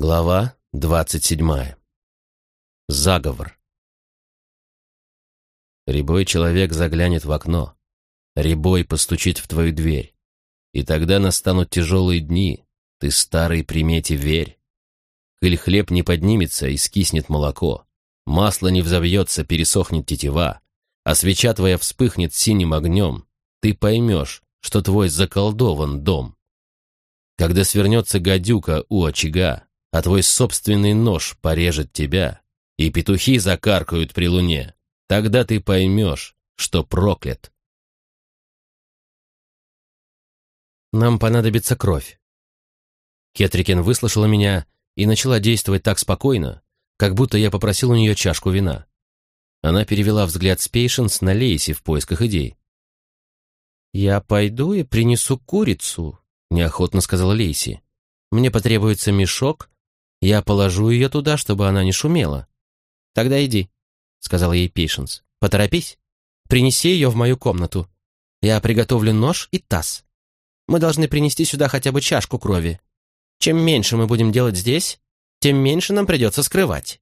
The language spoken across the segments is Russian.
Глава двадцать седьмая. Заговор. Рябой человек заглянет в окно. Рябой постучит в твою дверь. И тогда настанут тяжелые дни. Ты старой примете верь. Коль хлеб не поднимется и скиснет молоко, масло не взовьется, пересохнет тетива, а свеча твоя вспыхнет синим огнем, ты поймешь, что твой заколдован дом. Когда свернется гадюка у очага, а твой собственный нож порежет тебя, и петухи закаркают при луне, тогда ты поймешь, что проклят. Нам понадобится кровь. Кетрикен выслушала меня и начала действовать так спокойно, как будто я попросил у нее чашку вина. Она перевела взгляд с Пейшенс на Лейси в поисках идей. «Я пойду и принесу курицу», — неохотно сказала Лейси. «Мне потребуется мешок, я положу ее туда, чтобы она не шумела. Тогда иди, сказала ей Пейшенс. Поторопись. Принеси ее в мою комнату. Я приготовлю нож и таз. Мы должны принести сюда хотя бы чашку крови. Чем меньше мы будем делать здесь, тем меньше нам придется скрывать.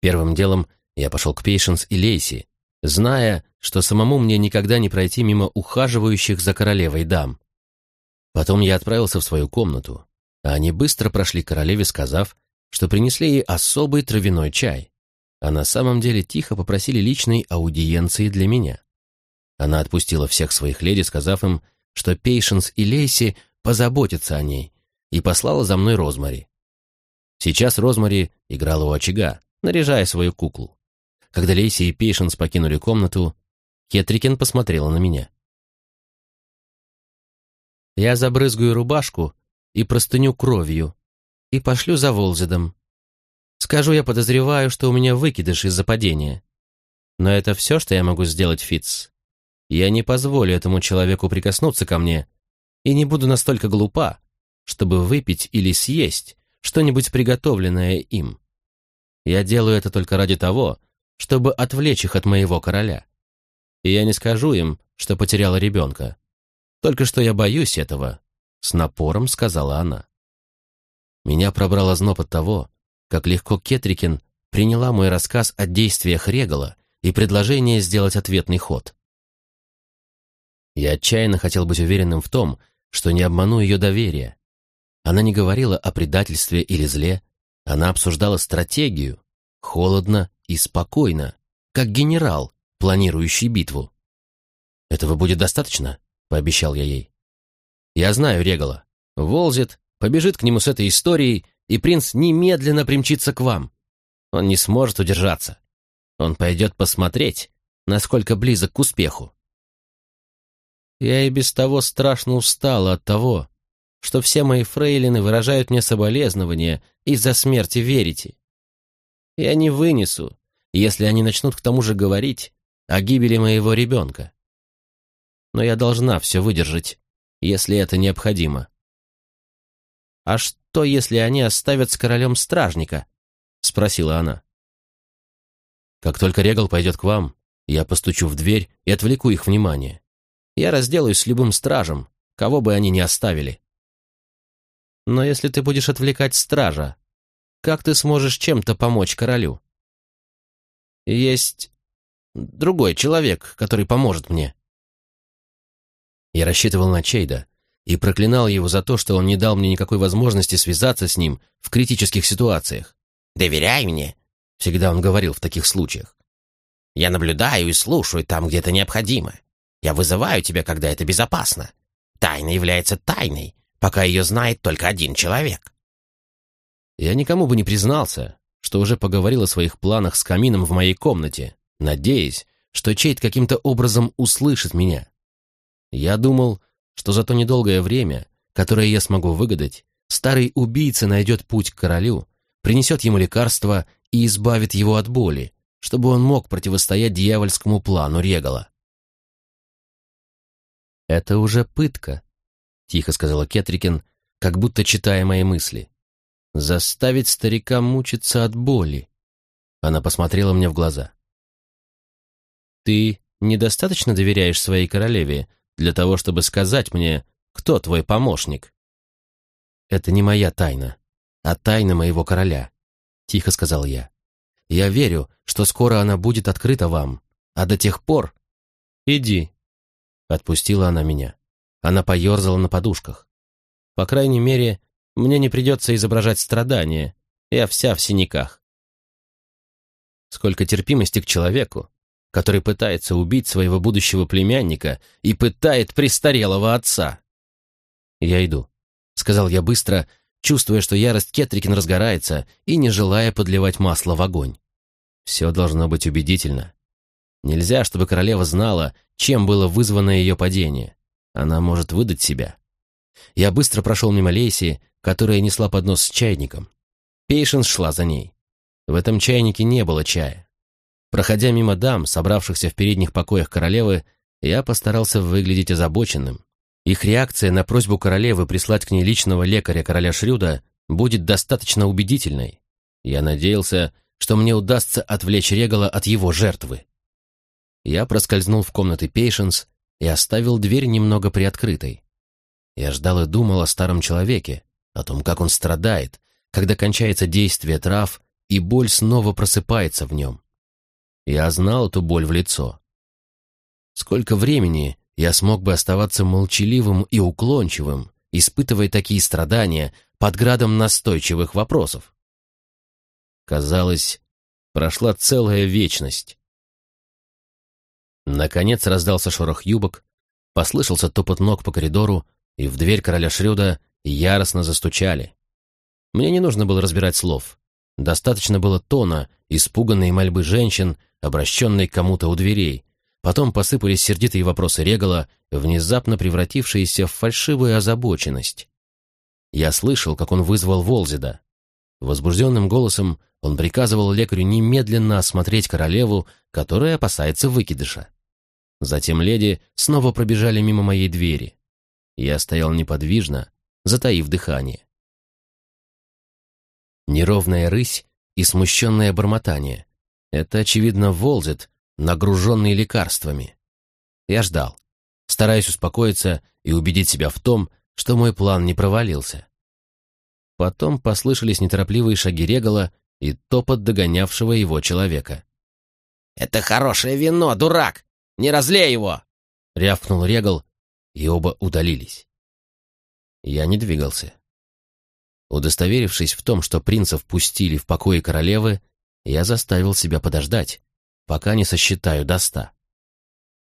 Первым делом я пошел к Пейшенс и Лейси, зная, что самому мне никогда не пройти мимо ухаживающих за королевой дам. Потом я отправился в свою комнату, а они быстро прошли королеве, сказав, что принесли ей особый травяной чай, а на самом деле тихо попросили личной аудиенции для меня. Она отпустила всех своих леди, сказав им, что Пейшенс и Лейси позаботятся о ней, и послала за мной Розмари. Сейчас Розмари играла у очага, наряжая свою куклу. Когда Лейси и Пейшенс покинули комнату, Кетрикен посмотрела на меня. «Я забрызгаю рубашку и простыню кровью, и пошлю за Волзидом. Скажу, я подозреваю, что у меня выкидыш из-за падения. Но это все, что я могу сделать, Фитц. Я не позволю этому человеку прикоснуться ко мне и не буду настолько глупа, чтобы выпить или съесть что-нибудь приготовленное им. Я делаю это только ради того, чтобы отвлечь их от моего короля. И я не скажу им, что потеряла ребенка. Только что я боюсь этого, с напором сказала она. Меня пробрал озноб от того, как легко Кетрикин приняла мой рассказ о действиях Регала и предложение сделать ответный ход. Я отчаянно хотел быть уверенным в том, что не обману ее доверие. Она не говорила о предательстве или зле, она обсуждала стратегию, холодно и спокойно, как генерал, планирующий битву. «Этого будет достаточно?» — пообещал я ей. Я знаю Регала. Волзит, побежит к нему с этой историей, и принц немедленно примчится к вам. Он не сможет удержаться. Он пойдет посмотреть, насколько близок к успеху. Я и без того страшно устала от того, что все мои фрейлины выражают мне соболезнования из-за смерти верите. Я не вынесу, если они начнут к тому же говорить о гибели моего ребенка. Но я должна все выдержать если это необходимо. «А что, если они оставят с королем стражника?» — спросила она. «Как только Регал пойдет к вам, я постучу в дверь и отвлеку их внимание. Я разделаюсь с любым стражем, кого бы они ни оставили. Но если ты будешь отвлекать стража, как ты сможешь чем-то помочь королю? Есть другой человек, который поможет мне. Я рассчитывал на Чейда и проклинал его за то, что он не дал мне никакой возможности связаться с ним в критических ситуациях. «Доверяй мне», — всегда он говорил в таких случаях. «Я наблюдаю и слушаю там, где это необходимо. Я вызываю тебя, когда это безопасно. Тайна является тайной, пока ее знает только один человек». Я никому бы не признался, что уже поговорил о своих планах с камином в моей комнате, надеясь, что Чейд каким-то образом услышит меня. Я думал, что за то недолгое время, которое я смогу выгадать, старый убийца найдет путь к королю, принесет ему лекарство и избавит его от боли, чтобы он мог противостоять дьявольскому плану Регала. «Это уже пытка», — тихо сказала Кетрикин, как будто читая мои мысли. «Заставить старика мучиться от боли». Она посмотрела мне в глаза. «Ты недостаточно доверяешь своей королеве, для того, чтобы сказать мне, кто твой помощник. Это не моя тайна, а тайна моего короля», — тихо сказал я. «Я верю, что скоро она будет открыта вам, а до тех пор...» «Иди», — отпустила она меня. Она поерзала на подушках. «По крайней мере, мне не придется изображать страдания, я вся в синяках». Сколько терпимости к человеку, который пытается убить своего будущего племянника и пытает престарелого отца. «Я иду», — сказал я быстро, чувствуя, что ярость Кетрикин разгорается и не желая подливать масло в огонь. Все должно быть убедительно. Нельзя, чтобы королева знала, чем было вызвано ее падение. Она может выдать себя. Я быстро прошел мимо Лейси, которая несла поднос с чайником. Пейшенс шла за ней. В этом чайнике не было чая. Проходя мимо дам, собравшихся в передних покоях королевы, я постарался выглядеть озабоченным. Их реакция на просьбу королевы прислать к ней личного лекаря короля Шрюда будет достаточно убедительной. Я надеялся, что мне удастся отвлечь Регала от его жертвы. Я проскользнул в комнаты Пейшенс и оставил дверь немного приоткрытой. Я ждал и думал о старом человеке, о том, как он страдает, когда кончается действие трав, и боль снова просыпается в нем. Я знал эту боль в лицо. Сколько времени я смог бы оставаться молчаливым и уклончивым, испытывая такие страдания под градом настойчивых вопросов? Казалось, прошла целая вечность. Наконец раздался шорох юбок, послышался топот ног по коридору, и в дверь короля Шрюда яростно застучали. Мне не нужно было разбирать слов. Достаточно было тона, испуганной мольбы женщин, обращенной к кому-то у дверей. Потом посыпались сердитые вопросы Регала, внезапно превратившиеся в фальшивую озабоченность. Я слышал, как он вызвал Волзида. Возбужденным голосом он приказывал лекарю немедленно осмотреть королеву, которая опасается выкидыша. Затем леди снова пробежали мимо моей двери. Я стоял неподвижно, затаив дыхание. Неровная рысь и смущенное бормотание. Это, очевидно, Волзит, нагруженный лекарствами. Я ждал, стараясь успокоиться и убедить себя в том, что мой план не провалился. Потом послышались неторопливые шаги Регала и топот догонявшего его человека. «Это хорошее вино, дурак! Не разлей его!» — рявкнул Регал, и оба удалились. Я не двигался. Удостоверившись в том, что принцев пустили в покои королевы, я заставил себя подождать, пока не сосчитаю до ста.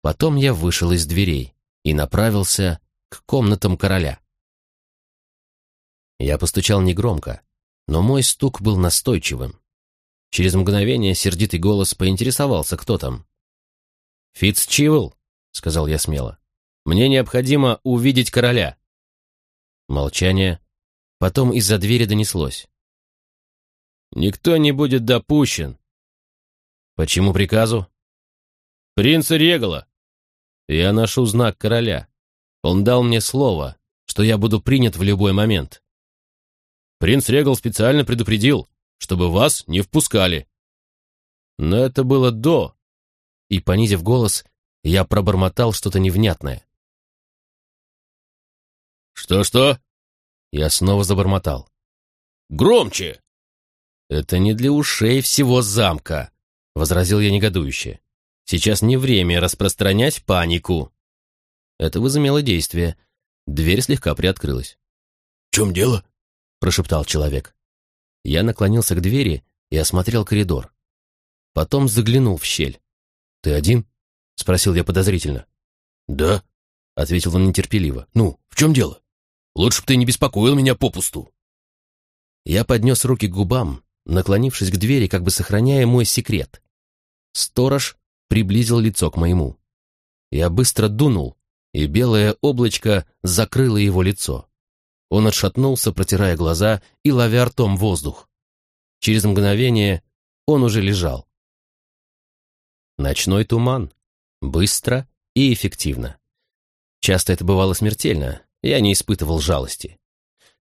Потом я вышел из дверей и направился к комнатам короля. Я постучал негромко, но мой стук был настойчивым. Через мгновение сердитый голос поинтересовался, кто там. «Фитц Чивл», — сказал я смело, — «мне необходимо увидеть короля». Молчание. Потом из-за двери донеслось. Никто не будет допущен. Почему приказу? Принца Регала. Я ношу знак короля. Он дал мне слово, что я буду принят в любой момент. Принц Регал специально предупредил, чтобы вас не впускали. Но это было до. И, понизив голос, я пробормотал что-то невнятное. «Что-что?» Я снова забормотал. «Громче!» «Это не для ушей всего замка», — возразил я негодующе. «Сейчас не время распространять панику». Это возымело действие. Дверь слегка приоткрылась. «В чем дело?» — прошептал человек. Я наклонился к двери и осмотрел коридор. Потом заглянул в щель. «Ты один?» — спросил я подозрительно. «Да», — ответил он нетерпеливо. «Ну, в чем дело? Лучше бы ты не беспокоил меня попусту». Я поднес руки к губам, наклонившись к двери, как бы сохраняя мой секрет. Сторож приблизил лицо к моему. Я быстро дунул, и белое облачко закрыло его лицо. Он отшатнулся, протирая глаза и ловя ртом воздух. Через мгновение он уже лежал. Ночной туман. Быстро и эффективно. Часто это бывало смертельно, я не испытывал жалости.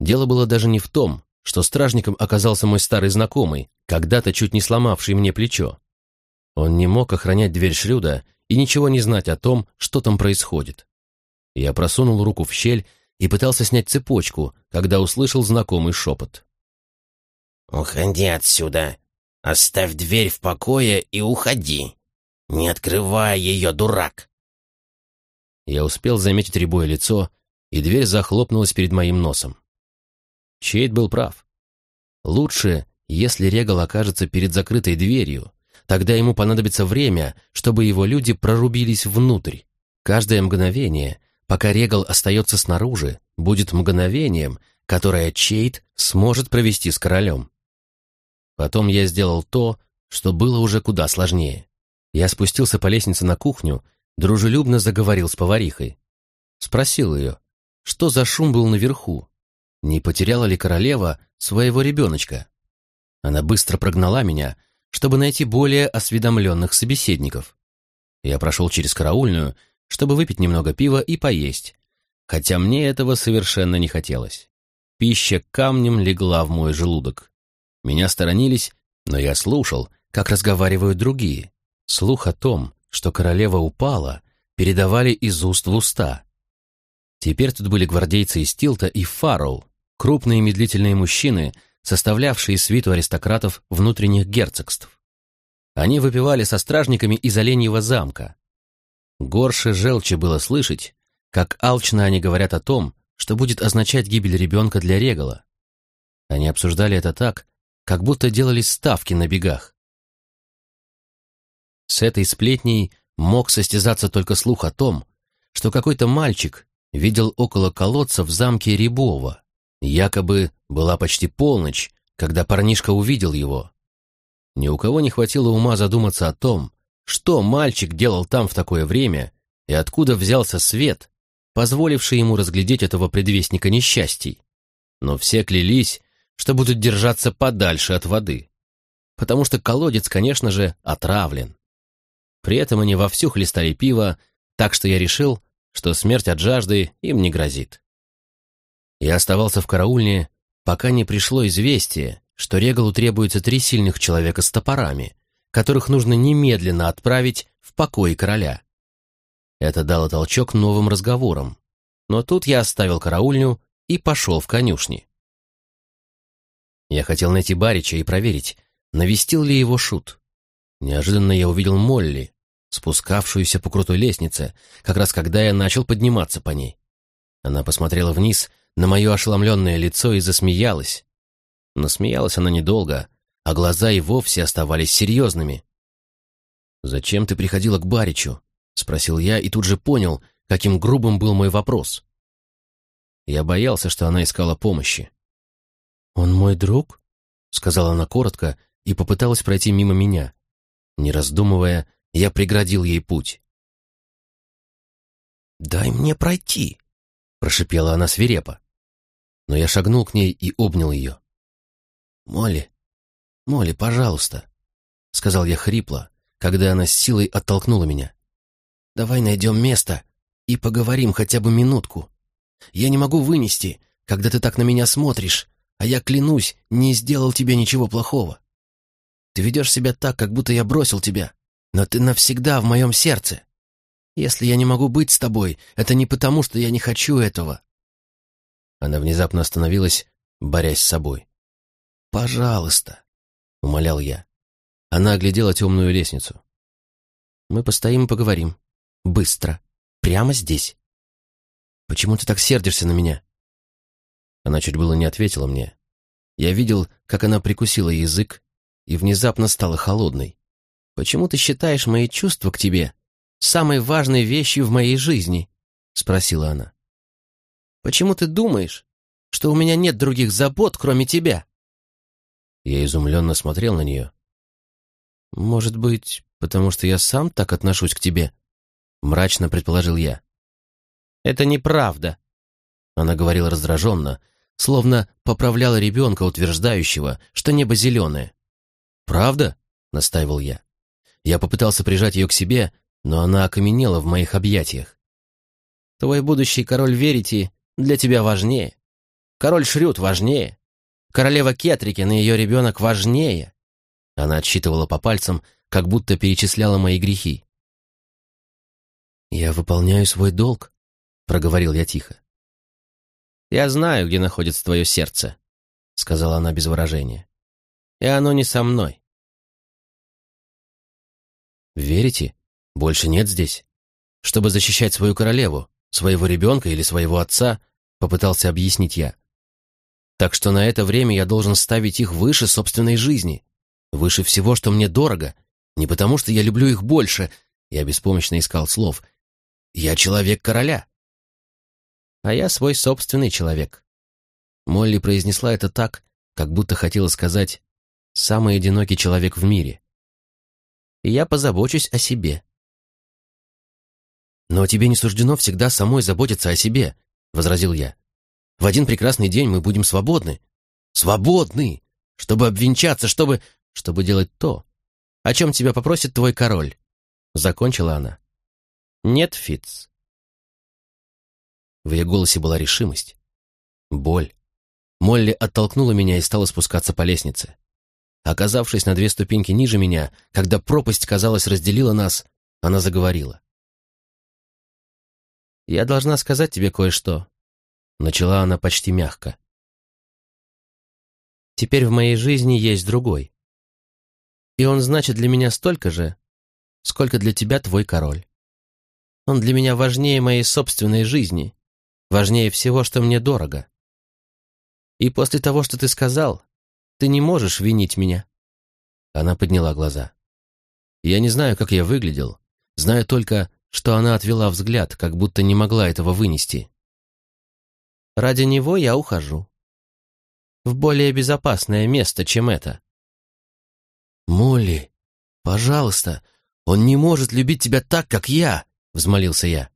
Дело было даже не в том, что стражником оказался мой старый знакомый, когда-то чуть не сломавший мне плечо. Он не мог охранять дверь Шрюда и ничего не знать о том, что там происходит. Я просунул руку в щель и пытался снять цепочку, когда услышал знакомый шепот. «Уходи отсюда! Оставь дверь в покое и уходи! Не открывай ее, дурак!» Я успел заметить рябое лицо, и дверь захлопнулась перед моим носом. Чейд был прав. Лучше, если Регал окажется перед закрытой дверью, тогда ему понадобится время, чтобы его люди прорубились внутрь. Каждое мгновение, пока Регал остается снаружи, будет мгновением, которое Чейд сможет провести с королем. Потом я сделал то, что было уже куда сложнее. Я спустился по лестнице на кухню, дружелюбно заговорил с поварихой. Спросил ее, что за шум был наверху, не потеряла ли королева своего ребеночка. Она быстро прогнала меня, чтобы найти более осведомленных собеседников. Я прошел через караульную, чтобы выпить немного пива и поесть, хотя мне этого совершенно не хотелось. Пища камнем легла в мой желудок. Меня сторонились, но я слушал, как разговаривают другие. Слух о том, что королева упала, передавали из уст в уста. Теперь тут были гвардейцы из Тилта и Фарроу, крупные медлительные мужчины, составлявшие свиту аристократов внутренних герцогств. Они выпивали со стражниками из Оленьего замка. Горше желчи было слышать, как алчно они говорят о том, что будет означать гибель ребенка для Регала. Они обсуждали это так, как будто делали ставки на бегах. С этой сплетней мог состязаться только слух о том, что какой-то мальчик видел около колодца в замке Рябова. Якобы была почти полночь, когда парнишка увидел его. Ни у кого не хватило ума задуматься о том, что мальчик делал там в такое время и откуда взялся свет, позволивший ему разглядеть этого предвестника несчастий. Но все клялись, что будут держаться подальше от воды, потому что колодец, конечно же, отравлен. При этом они вовсю хлестали пиво, так что я решил, что смерть от жажды им не грозит. Я оставался в караульне, пока не пришло известие, что Регалу требуется три сильных человека с топорами, которых нужно немедленно отправить в покой короля. Это дало толчок новым разговорам, но тут я оставил караульню и пошел в конюшни. Я хотел найти Барича и проверить, навестил ли его шут. Неожиданно я увидел Молли, спускавшуюся по крутой лестнице, как раз когда я начал подниматься по ней. Она посмотрела вниз на мое ошеломленное лицо и засмеялась. Но смеялась она недолго, а глаза и вовсе оставались серьезными. «Зачем ты приходила к Баричу?» — спросил я и тут же понял, каким грубым был мой вопрос. Я боялся, что она искала помощи. «Он мой друг?» — сказала она коротко и попыталась пройти мимо меня. Не раздумывая, я преградил ей путь. «Дай мне пройти!» — прошипела она свирепо. Но я шагнул к ней и обнял ее. «Молли, Молли, пожалуйста!» — сказал я хрипло, когда она с силой оттолкнула меня. «Давай найдем место и поговорим хотя бы минутку. Я не могу вынести, когда ты так на меня смотришь, а я, клянусь, не сделал тебе ничего плохого. Ты ведешь себя так, как будто я бросил тебя, но ты навсегда в моем сердце. Если я не могу быть с тобой, это не потому, что я не хочу этого». Она внезапно остановилась, борясь с собой. «Пожалуйста», — умолял я. Она оглядела темную лестницу. «Мы постоим и поговорим. Быстро. Прямо здесь. Почему ты так сердишься на меня?» Она чуть было не ответила мне. Я видел, как она прикусила язык и внезапно стала холодной. «Почему ты считаешь мои чувства к тебе самой важной вещью в моей жизни?» — спросила она. «Почему ты думаешь, что у меня нет других забот, кроме тебя?» Я изумленно смотрел на нее. «Может быть, потому что я сам так отношусь к тебе?» — мрачно предположил я. «Это неправда», — она говорила раздраженно, — словно поправляла ребенка, утверждающего, что небо зеленое. «Правда?» — настаивал я. Я попытался прижать ее к себе, но она окаменела в моих объятиях. «Твой будущий король Верити для тебя важнее. Король Шрют важнее. Королева Кетрикин и ее ребенок важнее». Она отсчитывала по пальцам, как будто перечисляла мои грехи. «Я выполняю свой долг», — проговорил я тихо. «Я знаю, где находится твое сердце», — сказала она без выражения. и оно не со мной. Верите? Больше нет здесь. Чтобы защищать свою королеву, своего ребенка или своего отца, попытался объяснить я. Так что на это время я должен ставить их выше собственной жизни, выше всего, что мне дорого, не потому что я люблю их больше, я беспомощно искал слов. Я человек короля. А я свой собственный человек. Молли произнесла это так, как будто хотела сказать «самый одинокий человек в мире». И я позабочусь о себе. «Но тебе не суждено всегда самой заботиться о себе», — возразил я. «В один прекрасный день мы будем свободны. Свободны! Чтобы обвенчаться, чтобы... Чтобы делать то, о чем тебя попросит твой король», — закончила она. «Нет, Фитц». В ее голосе была решимость, боль. Молли оттолкнула меня и стала спускаться по лестнице. Оказавшись на две ступеньки ниже меня, когда пропасть, казалось, разделила нас, она заговорила. «Я должна сказать тебе кое-что», — начала она почти мягко. «Теперь в моей жизни есть другой. И он значит для меня столько же, сколько для тебя твой король. Он для меня важнее моей собственной жизни, важнее всего, что мне дорого. И после того, что ты сказал, ты не можешь винить меня». Она подняла глаза. Я не знаю, как я выглядел, знаю только, что она отвела взгляд, как будто не могла этого вынести. «Ради него я ухожу. В более безопасное место, чем это». «Молли, пожалуйста, он не может любить тебя так, как я!» — взмолился я.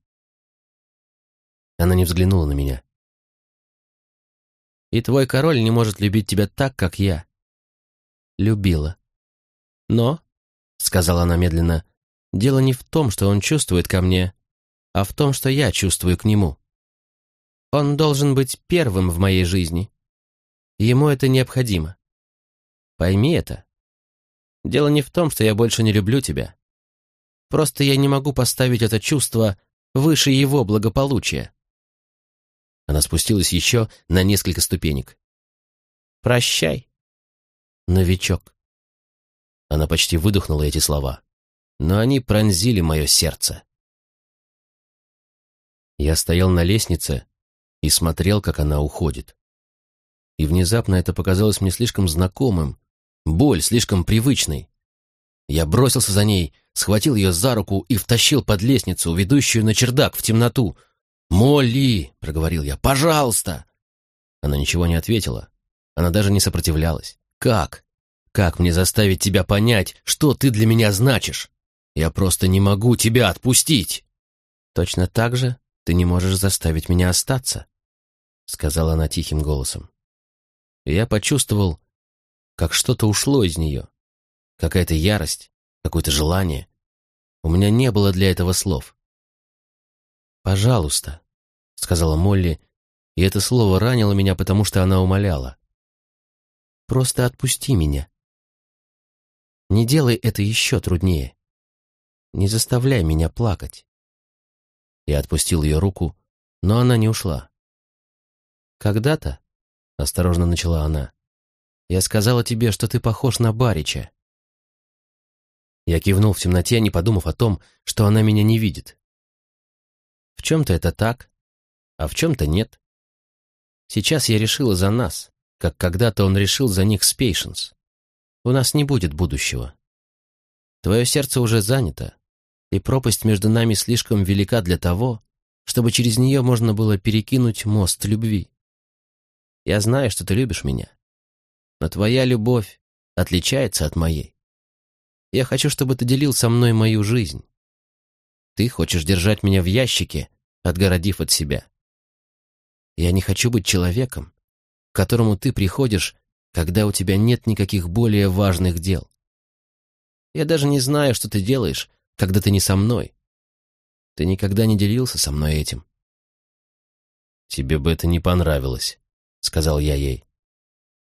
Она не взглянула на меня. «И твой король не может любить тебя так, как я. Любила. Но, — сказала она медленно, Дело не в том, что он чувствует ко мне, а в том, что я чувствую к нему. Он должен быть первым в моей жизни. Ему это необходимо. Пойми это. Дело не в том, что я больше не люблю тебя. Просто я не могу поставить это чувство выше его благополучия. Она спустилась еще на несколько ступенек. «Прощай, новичок». Она почти выдохнула эти слова но они пронзили мое сердце. Я стоял на лестнице и смотрел, как она уходит. И внезапно это показалось мне слишком знакомым, боль слишком привычной. Я бросился за ней, схватил ее за руку и втащил под лестницу, ведущую на чердак в темноту. «Молли!» — проговорил я. «Пожалуйста!» Она ничего не ответила. Она даже не сопротивлялась. «Как? Как мне заставить тебя понять, что ты для меня значишь?» Я просто не могу тебя отпустить!» «Точно так же ты не можешь заставить меня остаться», — сказала она тихим голосом. Я почувствовал, как что-то ушло из нее. Какая-то ярость, какое-то желание. У меня не было для этого слов. «Пожалуйста», — сказала Молли, и это слово ранило меня, потому что она умоляла. «Просто отпусти меня. Не делай это еще труднее. Не заставляй меня плакать. Я отпустил ее руку, но она не ушла. «Когда-то», — осторожно начала она, — «я сказала тебе, что ты похож на Барича». Я кивнул в темноте, не подумав о том, что она меня не видит. В чем-то это так, а в чем-то нет. Сейчас я решила за нас, как когда-то он решил за них с Пейшенс. У нас не будет будущего. Твое сердце уже занято, и пропасть между нами слишком велика для того, чтобы через нее можно было перекинуть мост любви. Я знаю, что ты любишь меня, но твоя любовь отличается от моей. Я хочу, чтобы ты делил со мной мою жизнь. Ты хочешь держать меня в ящике, отгородив от себя. Я не хочу быть человеком, к которому ты приходишь, когда у тебя нет никаких более важных дел. Я даже не знаю, что ты делаешь, когда ты не со мной. Ты никогда не делился со мной этим. «Тебе бы это не понравилось», — сказал я ей.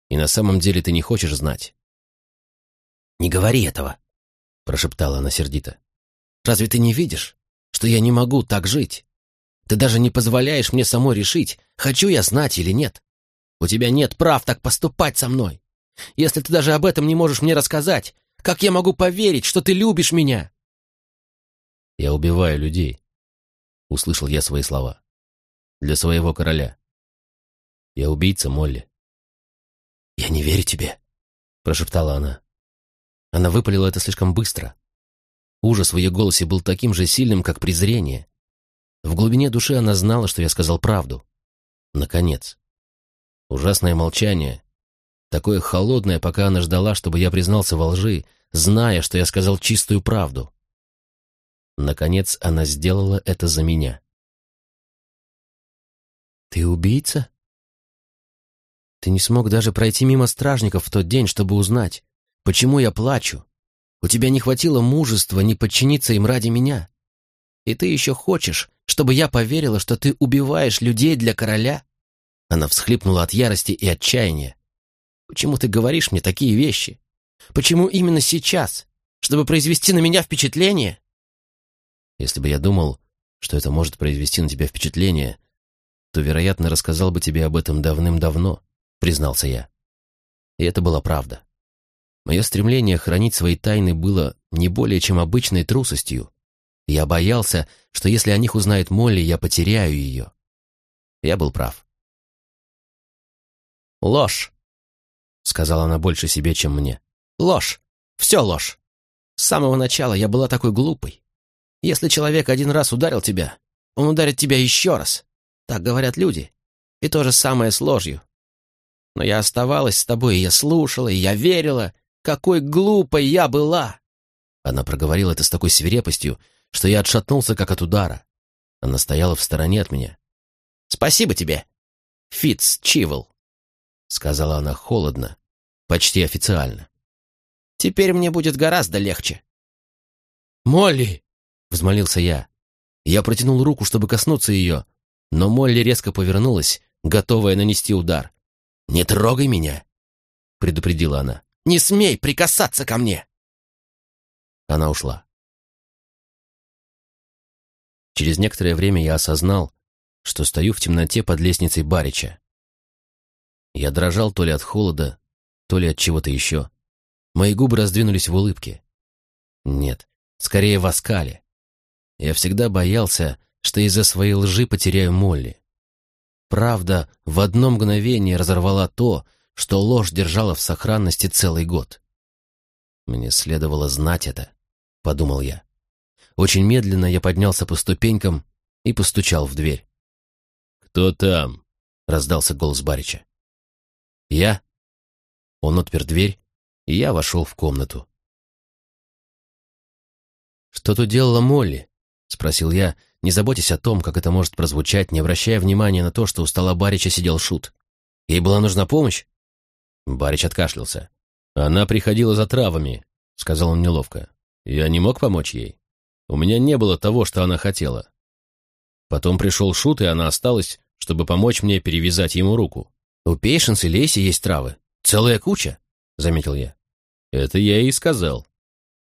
«И на самом деле ты не хочешь знать». «Не говори этого», — прошептала она сердито. «Разве ты не видишь, что я не могу так жить? Ты даже не позволяешь мне самой решить, хочу я знать или нет. У тебя нет прав так поступать со мной. Если ты даже об этом не можешь мне рассказать, как я могу поверить, что ты любишь меня?» «Я убиваю людей», — услышал я свои слова. «Для своего короля. Я убийца Молли». «Я не верю тебе», — прошептала она. Она выпалила это слишком быстро. Ужас в ее голосе был таким же сильным, как презрение. В глубине души она знала, что я сказал правду. Наконец. Ужасное молчание, такое холодное, пока она ждала, чтобы я признался во лжи, зная, что я сказал чистую правду. Наконец она сделала это за меня. «Ты убийца?» «Ты не смог даже пройти мимо стражников в тот день, чтобы узнать, почему я плачу. У тебя не хватило мужества не подчиниться им ради меня. И ты еще хочешь, чтобы я поверила, что ты убиваешь людей для короля?» Она всхлипнула от ярости и отчаяния. «Почему ты говоришь мне такие вещи? Почему именно сейчас? Чтобы произвести на меня впечатление?» Если бы я думал, что это может произвести на тебя впечатление, то, вероятно, рассказал бы тебе об этом давным-давно, признался я. И это была правда. Мое стремление хранить свои тайны было не более чем обычной трусостью. Я боялся, что если о них узнает Молли, я потеряю ее. Я был прав. «Ложь!» — сказала она больше себе, чем мне. «Ложь! Все ложь! С самого начала я была такой глупой. Если человек один раз ударил тебя, он ударит тебя еще раз. Так говорят люди. И то же самое с ложью. Но я оставалась с тобой, и я слушала, и я верила. Какой глупой я была!» Она проговорила это с такой свирепостью, что я отшатнулся, как от удара. Она стояла в стороне от меня. «Спасибо тебе, Фитц Чивл», — сказала она холодно, почти официально. «Теперь мне будет гораздо легче». «Молли!» взмолился я. Я протянул руку, чтобы коснуться ее, но Молли резко повернулась, готовая нанести удар. «Не трогай меня!» — предупредила она. «Не смей прикасаться ко мне!» Она ушла. Через некоторое время я осознал, что стою в темноте под лестницей Барича. Я дрожал то ли от холода, то ли от чего-то еще. Мои губы раздвинулись в улыбке. Нет, скорее в оскале. Я всегда боялся, что из-за своей лжи потеряю Молли. Правда в одно мгновение разорвала то, что ложь держала в сохранности целый год. Мне следовало знать это, подумал я. Очень медленно я поднялся по ступенькам и постучал в дверь. «Кто там?» — раздался голос Барича. «Я?» Он отпер дверь, и я вошел в комнату. «Что тут делала Молли?» — спросил я, не заботясь о том, как это может прозвучать, не обращая внимания на то, что у стола Барича сидел Шут. «Ей была нужна помощь?» Барич откашлялся. «Она приходила за травами», — сказал он неловко. «Я не мог помочь ей. У меня не было того, что она хотела. Потом пришел Шут, и она осталась, чтобы помочь мне перевязать ему руку. «У Пейшенс и Лейси есть травы. Целая куча», — заметил я. «Это я и сказал».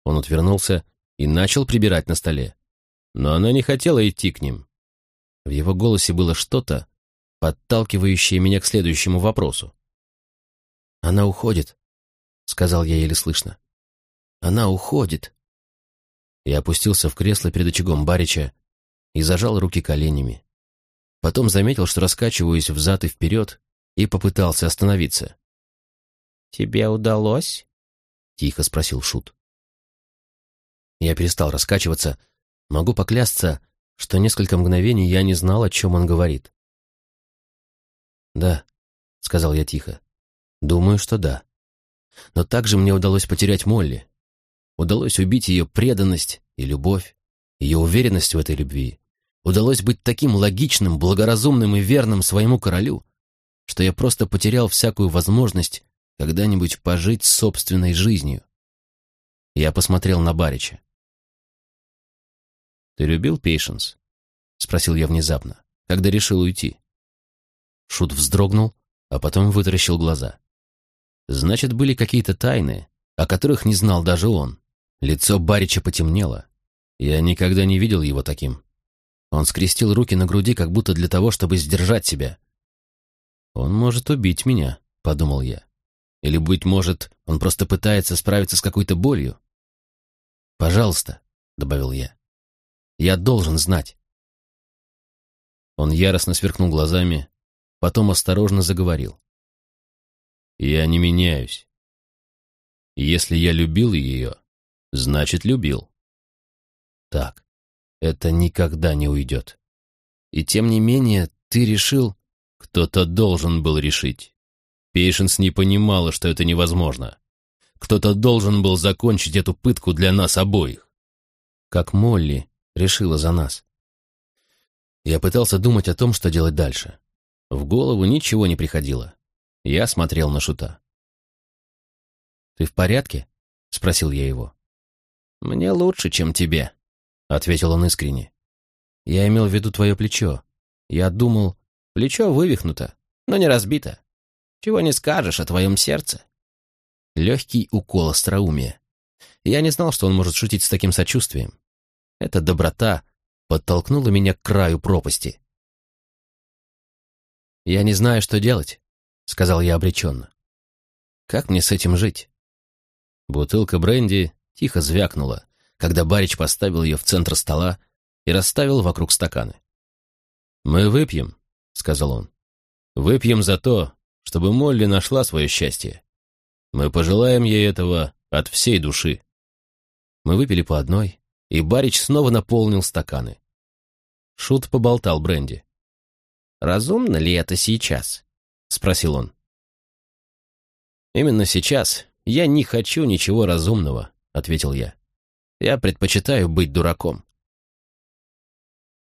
Он отвернулся и начал прибирать на столе но она не хотела идти к ним. В его голосе было что-то, подталкивающее меня к следующему вопросу. «Она уходит», — сказал я еле слышно. «Она уходит». Я опустился в кресло перед очагом Барича и зажал руки коленями. Потом заметил, что раскачиваюсь взад и вперед, и попытался остановиться. «Тебе удалось?» — тихо спросил Шут. Я перестал раскачиваться, Могу поклясться, что несколько мгновений я не знал, о чем он говорит. «Да», — сказал я тихо. «Думаю, что да. Но также мне удалось потерять Молли. Удалось убить ее преданность и любовь, ее уверенность в этой любви. Удалось быть таким логичным, благоразумным и верным своему королю, что я просто потерял всякую возможность когда-нибудь пожить собственной жизнью. Я посмотрел на Барича. «Ты любил Пейшенс?» — спросил я внезапно, когда решил уйти. Шут вздрогнул, а потом вытаращил глаза. Значит, были какие-то тайны, о которых не знал даже он. Лицо Барича потемнело. Я никогда не видел его таким. Он скрестил руки на груди, как будто для того, чтобы сдержать себя. «Он может убить меня», — подумал я. Или, быть может, он просто пытается справиться с какой-то болью? «Пожалуйста», — добавил я. «Я должен знать». Он яростно сверкнул глазами, потом осторожно заговорил. «Я не меняюсь. Если я любил ее, значит, любил. Так, это никогда не уйдет. И тем не менее, ты решил... Кто-то должен был решить. Пейшенс не понимала, что это невозможно. Кто-то должен был закончить эту пытку для нас обоих. Как Молли решила за нас. Я пытался думать о том, что делать дальше. В голову ничего не приходило. Я смотрел на Шута. «Ты в порядке?» — спросил я его. «Мне лучше, чем тебе», — ответил он искренне. «Я имел в виду твое плечо. Я думал, плечо вывихнуто, но не разбито. Чего не скажешь о твоем сердце?» Легкий укол остроумия. Я не знал, что он может шутить с таким сочувствием. Эта доброта подтолкнула меня к краю пропасти. «Я не знаю, что делать», — сказал я обреченно. «Как мне с этим жить?» Бутылка бренди тихо звякнула, когда Барич поставил ее в центр стола и расставил вокруг стаканы. «Мы выпьем», — сказал он. «Выпьем за то, чтобы Молли нашла свое счастье. Мы пожелаем ей этого от всей души». Мы выпили по одной, и Барич снова наполнил стаканы. Шут поболтал бренди. «Разумно ли это сейчас?» — спросил он. «Именно сейчас «Я не хочу ничего разумного», — ответил я. «Я предпочитаю быть дураком».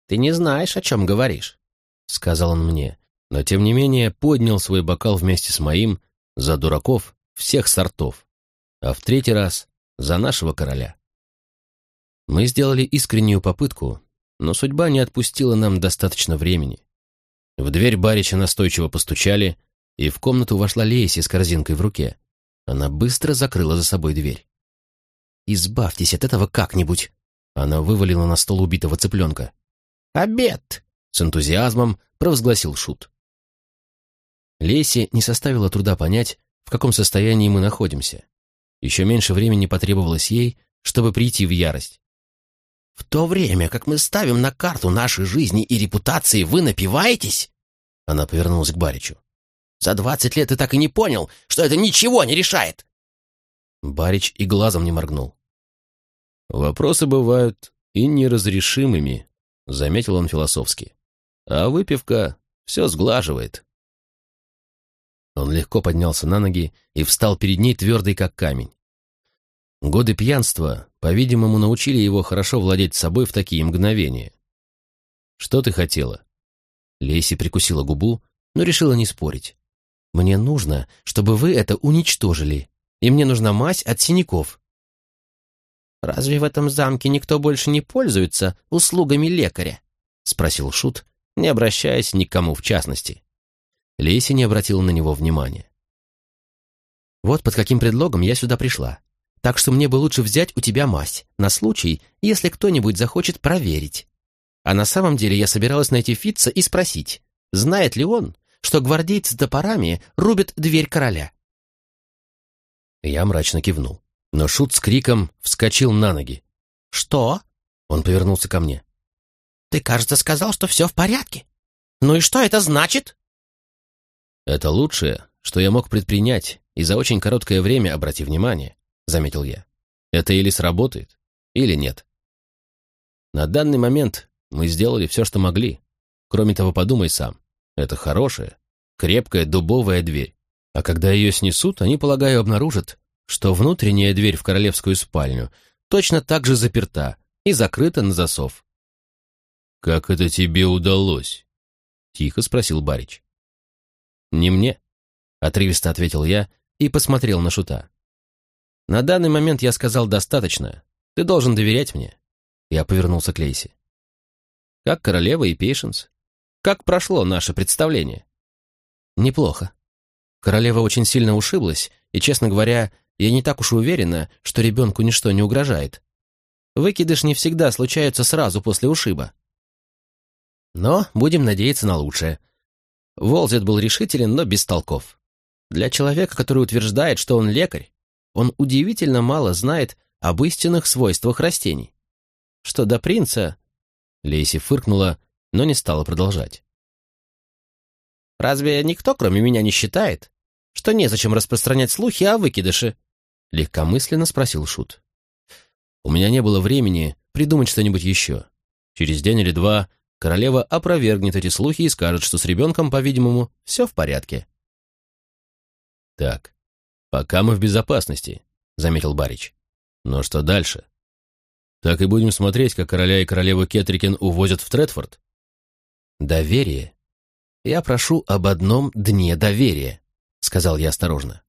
«Ты не знаешь, о чем говоришь», — сказал он мне, но тем не менее поднял свой бокал вместе с моим за дураков всех сортов, а в третий раз за нашего короля. Мы сделали искреннюю попытку, но судьба не отпустила нам достаточно времени. В дверь Барича настойчиво постучали, и в комнату вошла Лейси с корзинкой в руке. Она быстро закрыла за собой дверь. «Избавьтесь от этого как-нибудь!» Она вывалила на стол убитого цыпленка. «Обед!» — с энтузиазмом провозгласил Шут. Лесе не составило труда понять, в каком состоянии мы находимся. Еще меньше времени потребовалось ей, чтобы прийти в ярость. «В то время, как мы ставим на карту нашей жизни и репутации, вы напиваетесь?» Она повернулась к Баричу. За двадцать лет ты так и не понял, что это ничего не решает!» Барич и глазом не моргнул. «Вопросы бывают и неразрешимыми», — заметил он философски. «А выпивка все сглаживает». Он легко поднялся на ноги и встал перед ней твердый, как камень. Годы пьянства, по-видимому, научили его хорошо владеть собой в такие мгновения. «Что ты хотела?» Лейси прикусила губу, но решила не спорить. Мне нужно, чтобы вы это уничтожили, и мне нужна мазь от синяков». «Разве в этом замке никто больше не пользуется услугами лекаря?» — спросил Шут, не обращаясь ни к кому в частности. Леся не обратила на него внимания. «Вот под каким предлогом я сюда пришла. Так что мне бы лучше взять у тебя мазь, на случай, если кто-нибудь захочет проверить. А на самом деле я собиралась найти Фитца и спросить, знает ли он, что гвардейцы топорами рубят дверь короля. Я мрачно кивнул, но Шут с криком вскочил на ноги. «Что?» Он повернулся ко мне. «Ты, кажется, сказал, что все в порядке. Ну и что это значит?» «Это лучшее, что я мог предпринять, и за очень короткое время, обрати внимание», — заметил я. «Это или сработает, или нет. На данный момент мы сделали все, что могли. Кроме того, подумай сам. Это хорошая, крепкая дубовая дверь. А когда ее снесут, они, полагаю, обнаружат, что внутренняя дверь в королевскую спальню точно так же заперта и закрыта на засов. «Как это тебе удалось?» — тихо спросил Барич. «Не мне», — отрывисто ответил я и посмотрел на Шута. «На данный момент я сказал достаточно. Ты должен доверять мне». Я повернулся к Лейси. «Как королева и Пейшенс? Как прошло наше представление?» «Неплохо. Королева очень сильно ушиблась, и, честно говоря, я не так уж уверена, что ребенку ничто не угрожает. Выкидыш не всегда случаются сразу после ушиба. Но будем надеяться на лучшее. Волзет был решителен, но без толков. Для человека, который утверждает, что он лекарь, он удивительно мало знает об истинных свойствах растений. Что до принца...» Лейси фыркнула, но не стала продолжать. «Разве никто, кроме меня, не считает, что незачем распространять слухи о выкидыше?» Легкомысленно спросил Шут. «У меня не было времени придумать что-нибудь еще. Через день или два королева опровергнет эти слухи и скажет, что с ребенком, по-видимому, все в порядке». «Так, пока мы в безопасности», — заметил Барич. «Но что дальше? Так и будем смотреть, как короля и королеву Кетрикен увозят в Тредфорд?» «Доверие. Я прошу об одном дне доверия», — сказал я осторожно.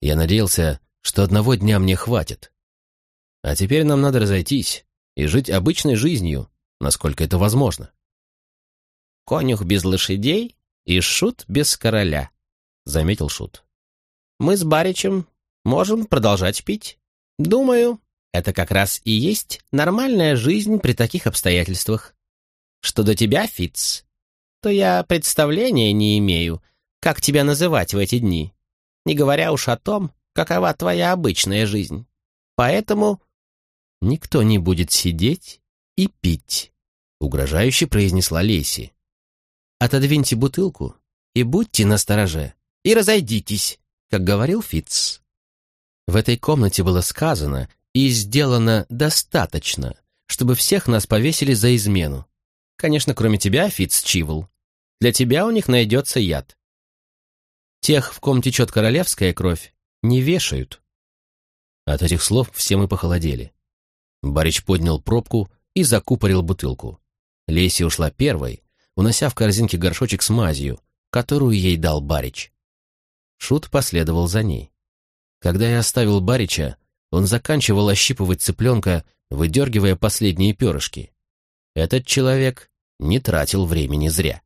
Я надеялся, что одного дня мне хватит. А теперь нам надо разойтись и жить обычной жизнью, насколько это возможно. «Конюх без лошадей и шут без короля», — заметил шут. «Мы с Баричем можем продолжать пить. Думаю, это как раз и есть нормальная жизнь при таких обстоятельствах. Что до тебя, Фитц, то я представления не имею, как тебя называть в эти дни, не говоря уж о том, какова твоя обычная жизнь. Поэтому никто не будет сидеть и пить», — угрожающе произнесла Леси. «Отодвиньте бутылку и будьте настороже, и разойдитесь», как говорил Фитц. В этой комнате было сказано и сделано достаточно, чтобы всех нас повесили за измену. Конечно, кроме тебя, Фитц Чивл. Для тебя у них найдется яд. Тех, в ком течет королевская кровь, не вешают. От этих слов все мы похолодели. Барич поднял пробку и закупорил бутылку. Леси ушла первой, унося в корзинке горшочек с мазью, которую ей дал Барич. Шут последовал за ней. Когда я оставил Барича, он заканчивал ощипывать цыпленка, выдергивая последние перышки. Этот человек не тратил времени зря.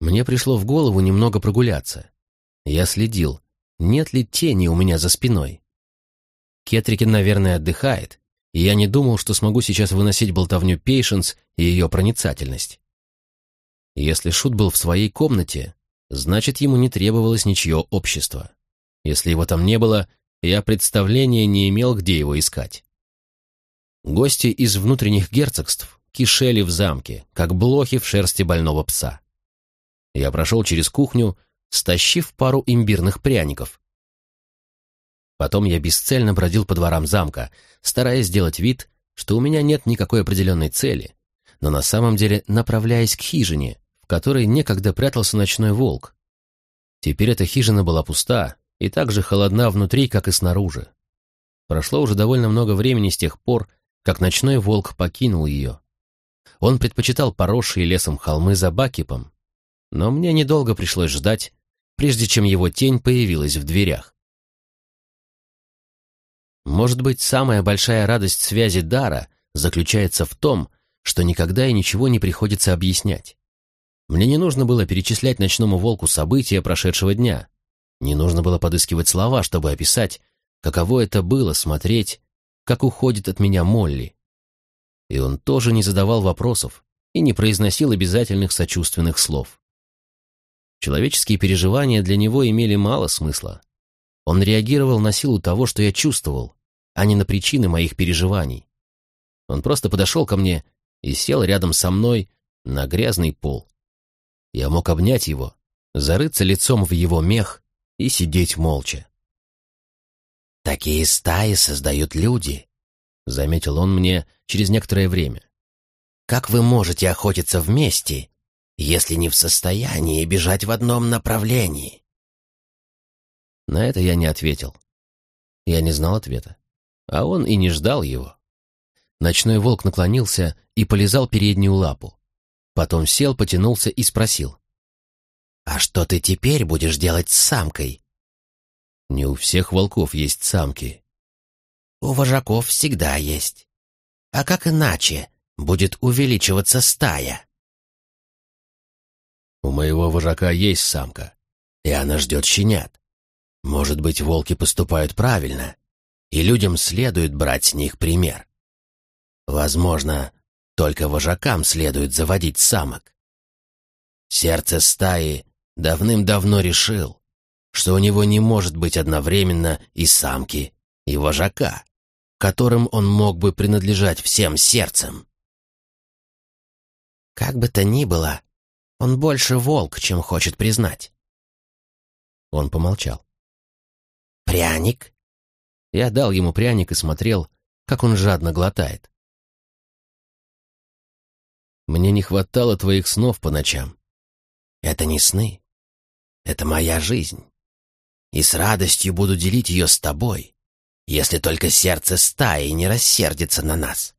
Мне пришло в голову немного прогуляться. Я следил, нет ли тени у меня за спиной. Кетрикин, наверное, отдыхает, и я не думал, что смогу сейчас выносить болтовню Пейшенс и ее проницательность. Если Шут был в своей комнате, значит, ему не требовалось ничье общество. Если его там не было, я представления не имел, где его искать. Гости из внутренних герцогств кишели в замке, как блохи в шерсти больного пса. Я прошел через кухню, стащив пару имбирных пряников. Потом я бесцельно бродил по дворам замка, стараясь сделать вид, что у меня нет никакой определенной цели, но на самом деле направляясь к хижине, в которой некогда прятался ночной волк. Теперь эта хижина была пуста и так же холодна внутри, как и снаружи. Прошло уже довольно много времени с тех пор, как ночной волк покинул ее. Он предпочитал поросшие лесом холмы за Бакипом, но мне недолго пришлось ждать, прежде чем его тень появилась в дверях. Может быть, самая большая радость связи дара заключается в том, что никогда и ничего не приходится объяснять. Мне не нужно было перечислять ночному волку события прошедшего дня. Не нужно было подыскивать слова, чтобы описать, каково это было смотреть, как уходит от меня Молли. И он тоже не задавал вопросов и не произносил обязательных сочувственных слов. Человеческие переживания для него имели мало смысла. Он реагировал на силу того, что я чувствовал, а не на причины моих переживаний. Он просто подошел ко мне и сел рядом со мной на грязный пол. Я мог обнять его, зарыться лицом в его мех и сидеть молча. «Такие стаи создают люди», — заметил он мне через некоторое время. «Как вы можете охотиться вместе, если не в состоянии бежать в одном направлении?» На это я не ответил. Я не знал ответа, а он и не ждал его. Ночной волк наклонился и полизал переднюю лапу. Потом сел, потянулся и спросил. «А что ты теперь будешь делать с самкой?» «Не у всех волков есть самки». «У вожаков всегда есть. А как иначе будет увеличиваться стая?» У моего вожака есть самка, и она ждет щенят. Может быть, волки поступают правильно, и людям следует брать с них пример. Возможно, только вожакам следует заводить самок. Сердце стаи давным-давно решил, что у него не может быть одновременно и самки, и вожака, которым он мог бы принадлежать всем сердцем. Как бы то ни было, он больше волк, чем хочет признать. Он помолчал. «Пряник?» Я дал ему пряник и смотрел, как он жадно глотает. «Мне не хватало твоих снов по ночам». «Это не сны. Это моя жизнь. И с радостью буду делить ее с тобой, если только сердце стаи не рассердится на нас.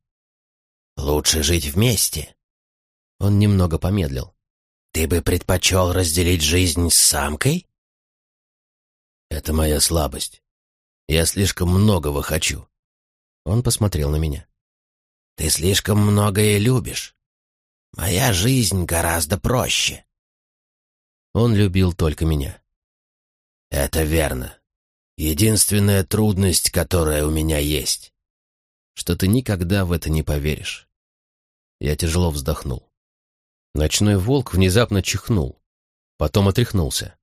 Лучше жить вместе». Он немного помедлил. «Ты бы предпочел разделить жизнь с самкой?» «Это моя слабость. Я слишком многого хочу». Он посмотрел на меня. «Ты слишком многое любишь. Моя жизнь гораздо проще». Он любил только меня. «Это верно. Единственная трудность, которая у меня есть». «Что ты никогда в это не поверишь». Я тяжело вздохнул. Ночной волк внезапно чихнул, потом отряхнулся.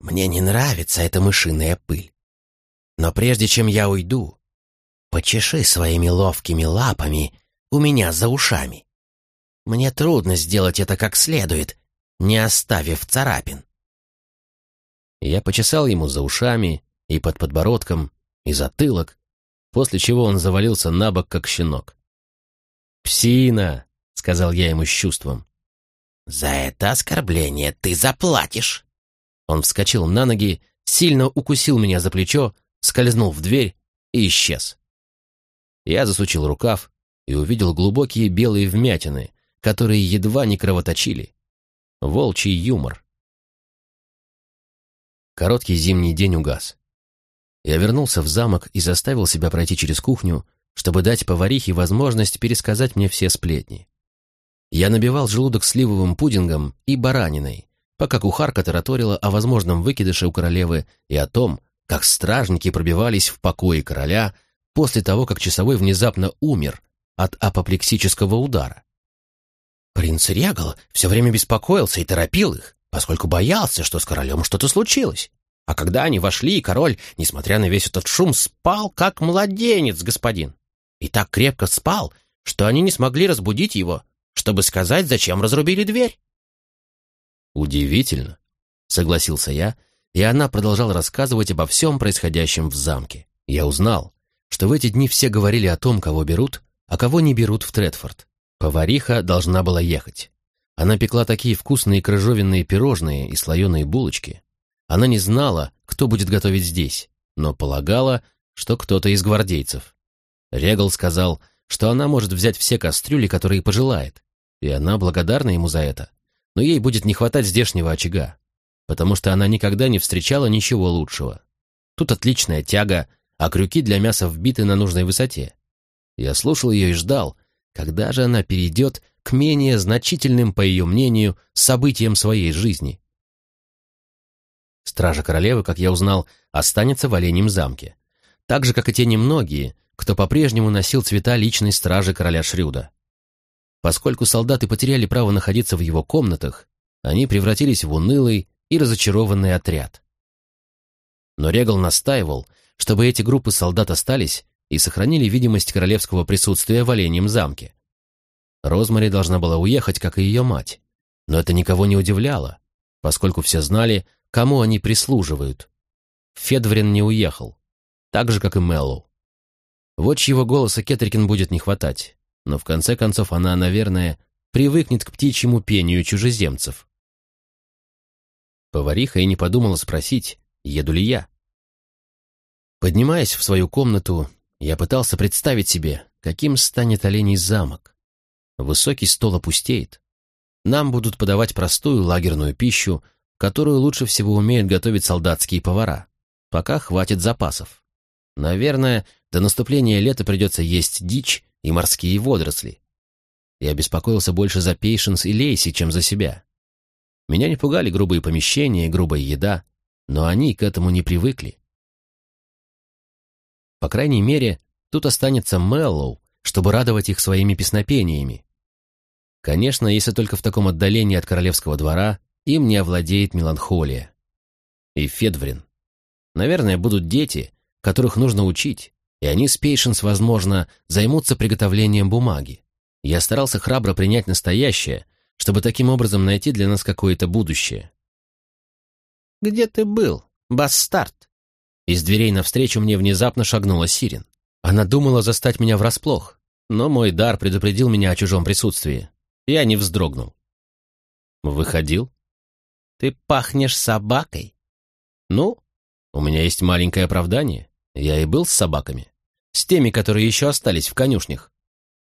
«Мне не нравится эта мышиная пыль. Но прежде чем я уйду, почеши своими ловкими лапами у меня за ушами. Мне трудно сделать это как следует, не оставив царапин». Я почесал ему за ушами и под подбородком, и затылок, после чего он завалился на бок, как щенок. «Псина!» — сказал я ему с чувством. «За это оскорбление ты заплатишь!» Он вскочил на ноги, сильно укусил меня за плечо, скользнул в дверь и исчез. Я засучил рукав и увидел глубокие белые вмятины, которые едва не кровоточили. Волчий юмор. Короткий зимний день угас. Я вернулся в замок и заставил себя пройти через кухню, чтобы дать поварихе возможность пересказать мне все сплетни. Я набивал желудок сливовым пудингом и бараниной, пока кухарка тараторила о возможном выкидыше у королевы и о том, как стражники пробивались в покои короля после того, как часовой внезапно умер от апоплексического удара. Принц Регал все время беспокоился и торопил их, поскольку боялся, что с королем что-то случилось. А когда они вошли, король, несмотря на весь этот шум, спал, как младенец, господин. И так крепко спал, что они не смогли разбудить его, чтобы сказать, зачем разрубили дверь. «Удивительно», — согласился я, и она продолжала рассказывать обо всем происходящем в замке. Я узнал, что в эти дни все говорили о том, кого берут, а кого не берут в Тредфорд. Повариха должна была ехать. Она пекла такие вкусные крыжовенные пирожные и слоеные булочки. Она не знала, кто будет готовить здесь, но полагала, что кто-то из гвардейцев. Регал сказал, что она может взять все кастрюли, которые пожелает, и она благодарна ему за это. Но ей будет не хватать здешнего очага, потому что она никогда не встречала ничего лучшего. Тут отличная тяга, а крюки для мяса вбиты на нужной высоте. Я слушал ее и ждал, когда же она перейдет к менее значительным, по ее мнению, событиям своей жизни. Стража королевы, как я узнал, останется в Оленьем замке. Так же, как и те немногие, кто по-прежнему носил цвета личной стражи короля Шрюда. Поскольку солдаты потеряли право находиться в его комнатах, они превратились в унылый и разочарованный отряд. Но Регал настаивал, чтобы эти группы солдат остались и сохранили видимость королевского присутствия в Оленьем замке. Розмари должна была уехать, как и ее мать, но это никого не удивляло, поскольку все знали, кому они прислуживают. Федврин не уехал, так же, как и Меллоу. Вот чьего голоса Кетрикин будет не хватать, но в конце концов она, наверное, привыкнет к птичьему пению чужеземцев. Повариха и не подумала спросить, еду ли я. Поднимаясь в свою комнату, я пытался представить себе, каким станет оленей замок. Высокий стол опустеет. Нам будут подавать простую лагерную пищу, которую лучше всего умеют готовить солдатские повара, пока хватит запасов. Наверное, до наступления лета придется есть дичь и морские водоросли. Я беспокоился больше за Пейшенс и Лейси, чем за себя. Меня не пугали грубые помещения и грубая еда, но они к этому не привыкли. По крайней мере, тут останется Меллоу, чтобы радовать их своими песнопениями. Конечно, если только в таком отдалении от королевского двора, им не овладеет меланхолия. И Федврин. Наверное, будут дети, которых нужно учить, и они с Пейшенс, возможно, займутся приготовлением бумаги. Я старался храбро принять настоящее, чтобы таким образом найти для нас какое-то будущее. «Где ты был, бастард?» Из дверей навстречу мне внезапно шагнула Сирин. Она думала застать меня врасплох, но мой дар предупредил меня о чужом присутствии. Я не вздрогнул. Выходил? Ты пахнешь собакой. Ну, у меня есть маленькое оправдание. Я и был с собаками. С теми, которые еще остались в конюшнях.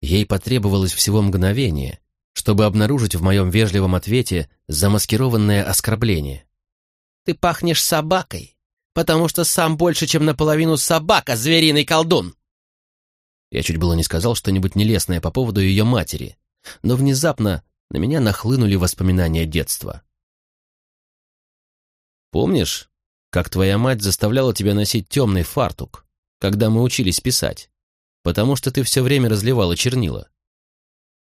Ей потребовалось всего мгновение, чтобы обнаружить в моем вежливом ответе замаскированное оскорбление. Ты пахнешь собакой, потому что сам больше, чем наполовину собака, звериный колдун. Я чуть было не сказал что-нибудь нелестное по поводу ее матери, но внезапно на меня нахлынули воспоминания детства. Помнишь, как твоя мать заставляла тебя носить темный фартук, когда мы учились писать, потому что ты все время разливала чернила?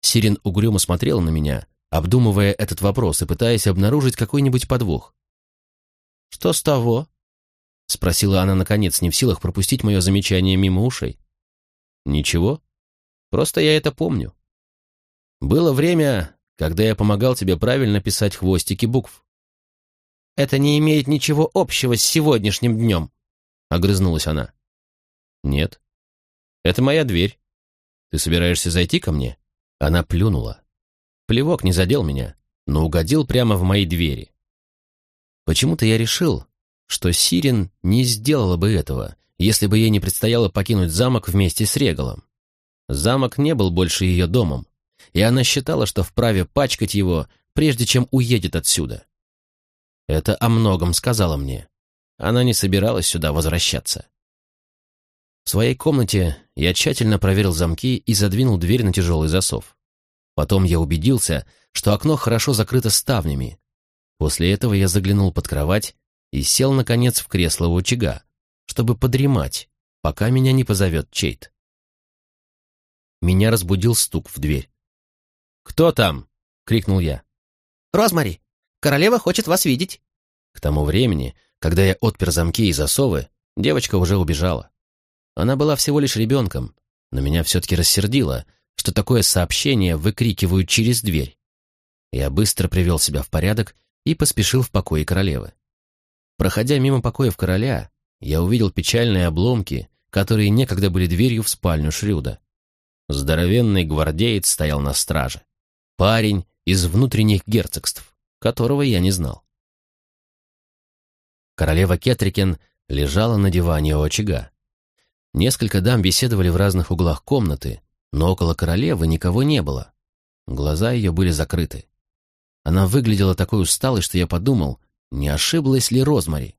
Сирин угрюмо смотрел на меня, обдумывая этот вопрос и пытаясь обнаружить какой-нибудь подвох. «Что с того?» — спросила она, наконец, не в силах пропустить мое замечание мимо ушей. «Ничего. Просто я это помню. Было время, когда я помогал тебе правильно писать хвостики букв. «Это не имеет ничего общего с сегодняшним днем», — огрызнулась она. «Нет. Это моя дверь. Ты собираешься зайти ко мне?» Она плюнула. Плевок не задел меня, но угодил прямо в мои двери. Почему-то я решил, что Сирин не сделала бы этого, если бы ей не предстояло покинуть замок вместе с Регалом. Замок не был больше ее домом, и она считала, что вправе пачкать его, прежде чем уедет отсюда. Это о многом сказала мне. Она не собиралась сюда возвращаться. В своей комнате я тщательно проверил замки и задвинул дверь на тяжелый засов. Потом я убедился, что окно хорошо закрыто ставнями. После этого я заглянул под кровать и сел, наконец, в кресло у очага, чтобы подремать, пока меня не позовет Чейт. Меня разбудил стук в дверь. «Кто там?» — крикнул я. «Розмари, королева хочет вас видеть». К тому времени, когда я отпер замки и засовы, девочка уже убежала. Она была всего лишь ребенком, но меня все-таки рассердило, что такое сообщение выкрикивают через дверь. Я быстро привел себя в порядок и поспешил в покои королевы. Проходя мимо покоев короля, я увидел печальные обломки, которые некогда были дверью в спальню Шрюда. Здоровенный гвардеец стоял на страже. Парень из внутренних герцогств, которого я не знал. Королева Кетрикен лежала на диване у очага. Несколько дам беседовали в разных углах комнаты, но около королевы никого не было. Глаза ее были закрыты. Она выглядела такой усталой, что я подумал, не ошиблась ли Розмари.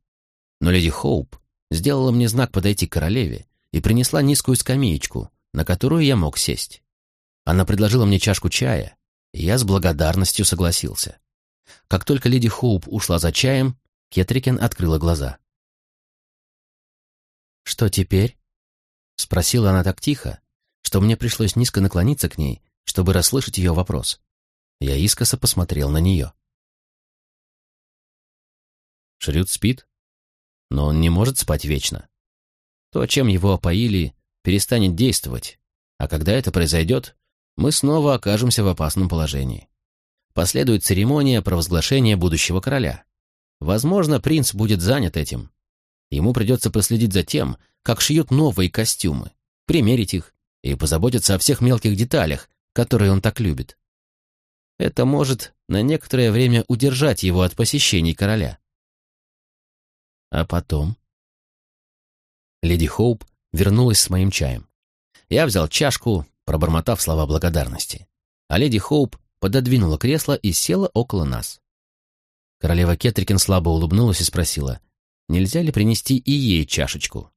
Но леди Хоуп сделала мне знак подойти к королеве и принесла низкую скамеечку, на которую я мог сесть. Она предложила мне чашку чая, и я с благодарностью согласился. Как только леди Хоуп ушла за чаем, Кетрикен открыла глаза. «Что теперь?» — спросила она так тихо, что мне пришлось низко наклониться к ней, чтобы расслышать ее вопрос. Я искоса посмотрел на нее. Шрюд спит, но он не может спать вечно. То, чем его опоили, перестанет действовать, а когда это произойдет, мы снова окажемся в опасном положении. Последует церемония провозглашения будущего короля. Возможно, принц будет занят этим. Ему придется проследить за тем, как шьют новые костюмы, примерить их и позаботиться о всех мелких деталях, которые он так любит. Это может на некоторое время удержать его от посещений короля. А потом? Леди Хоуп вернулась с моим чаем. Я взял чашку, пробормотав слова благодарности. А леди Хоуп пододвинула кресло и села около нас. Королева Кетрикин слабо улыбнулась и спросила, нельзя ли принести и ей чашечку.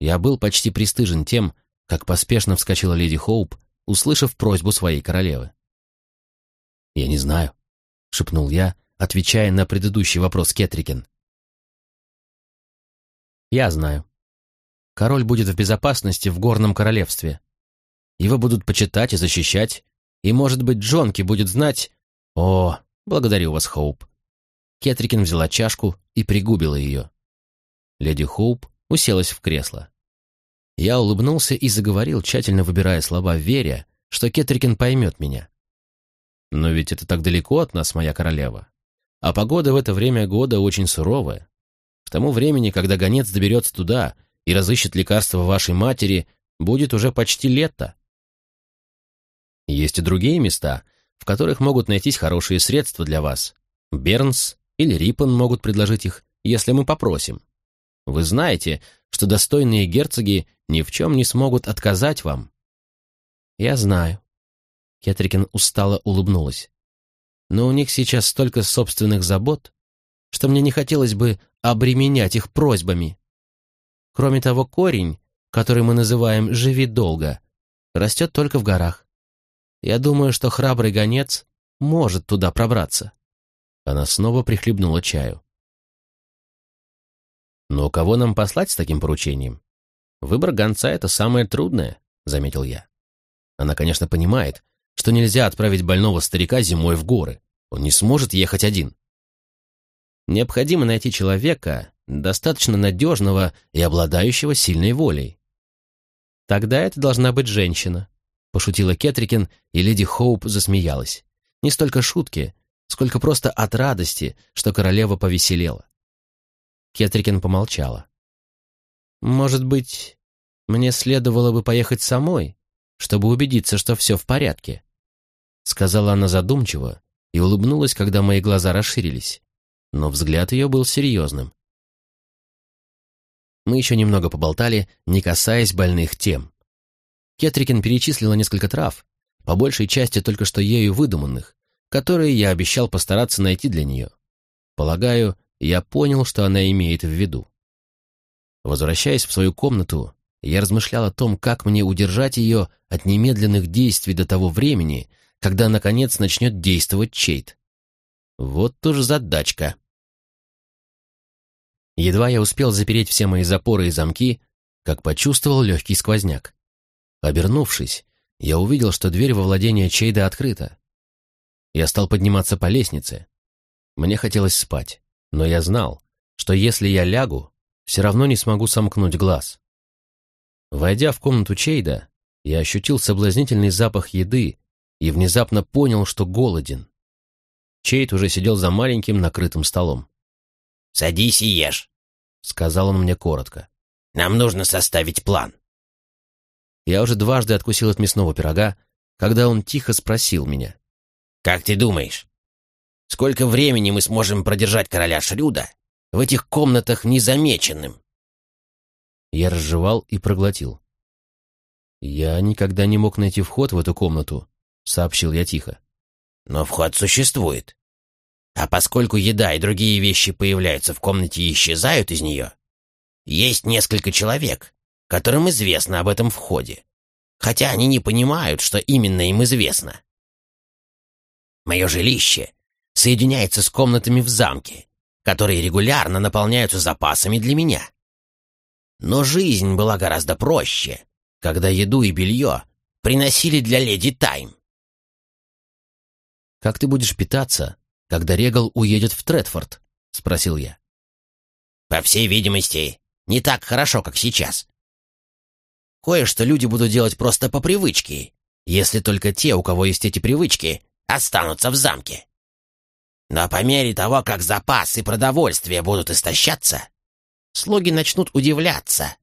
Я был почти пристыжен тем, как поспешно вскочила леди Хоуп, услышав просьбу своей королевы. «Я не знаю», — шепнул я, отвечая на предыдущий вопрос Кетрикин. Я знаю. Король будет в безопасности в горном королевстве. Его будут почитать и защищать, и, может быть, Джонки будет знать... О, благодарю вас, Хоуп. Кетрикин взяла чашку и пригубила ее. Леди Хоуп уселась в кресло. Я улыбнулся и заговорил, тщательно выбирая слова, веря, что Кетрикин поймет меня. Но ведь это так далеко от нас, моя королева. А погода в это время года очень суровая. Тому времени, когда гонец доберется туда и разыщет лекарство вашей матери, будет уже почти лето. Есть и другие места, в которых могут найтись хорошие средства для вас. Бернс или Риппен могут предложить их, если мы попросим. Вы знаете, что достойные герцоги ни в чем не смогут отказать вам. Я знаю. Кетрикин устало улыбнулась. Но у них сейчас столько собственных забот, что мне не хотелось бы обременять их просьбами. Кроме того, корень, который мы называем «живи долго», растет только в горах. Я думаю, что храбрый гонец может туда пробраться. Она снова прихлебнула чаю. «Но кого нам послать с таким поручением? Выбор гонца — это самое трудное», — заметил я. Она, конечно, понимает, что нельзя отправить больного старика зимой в горы. Он не сможет ехать один. Необходимо найти человека, достаточно надежного и обладающего сильной волей. Тогда это должна быть женщина, пошутила Кетрикин, и леди Хоуп засмеялась. Не столько шутки, сколько просто от радости, что королева повеселела. Кетрикин помолчала. «Может быть, мне следовало бы поехать самой, чтобы убедиться, что все в порядке?» Сказала она задумчиво и улыбнулась, когда мои глаза расширились. Но взгляд ее был серьезным. Мы еще немного поболтали, не касаясь больных тем. Кетрикин перечислила несколько трав, по большей части только что ею выдуманных, которые я обещал постараться найти для нее. Полагаю, я понял, что она имеет в виду. Возвращаясь в свою комнату, я размышлял о том, как мне удержать ее от немедленных действий до того времени, когда, наконец, начнет действовать Чейт. Вот уж задачка. Едва я успел запереть все мои запоры и замки, как почувствовал легкий сквозняк. Обернувшись, я увидел, что дверь во владение Чейда открыта. Я стал подниматься по лестнице. Мне хотелось спать но я знал, что если я лягу, все равно не смогу сомкнуть глаз. Войдя в комнату Чейда, я ощутил соблазнительный запах еды и внезапно понял, что голоден. Чейд уже сидел за маленьким накрытым столом. «Садись и ешь», — сказал он мне коротко. «Нам нужно составить план». Я уже дважды откусил от мясного пирога, когда он тихо спросил меня. «Как ты думаешь, Сколько времени мы сможем продержать короля Шрюда в этих комнатах незамеченным?» Я разжевал и проглотил. «Я никогда не мог найти вход в эту комнату», — сообщил я тихо. «Но вход существует. А поскольку еда и другие вещи появляются в комнате и исчезают из нее, есть несколько человек, которым известно об этом входе, хотя они не понимают, что именно им известно. Мое жилище соединяется с комнатами в замке, которые регулярно наполняются запасами для меня. Но жизнь была гораздо проще, когда еду и белье приносили для леди Тайм. «Как ты будешь питаться, когда Регал уедет в Тредфорд?» — спросил я. «По всей видимости, не так хорошо, как сейчас. Кое-что люди будут делать просто по привычке, если только те, у кого есть эти привычки, останутся в замке. Но по мере того, как запасы продовольствия будут истощаться, слуги начнут удивляться,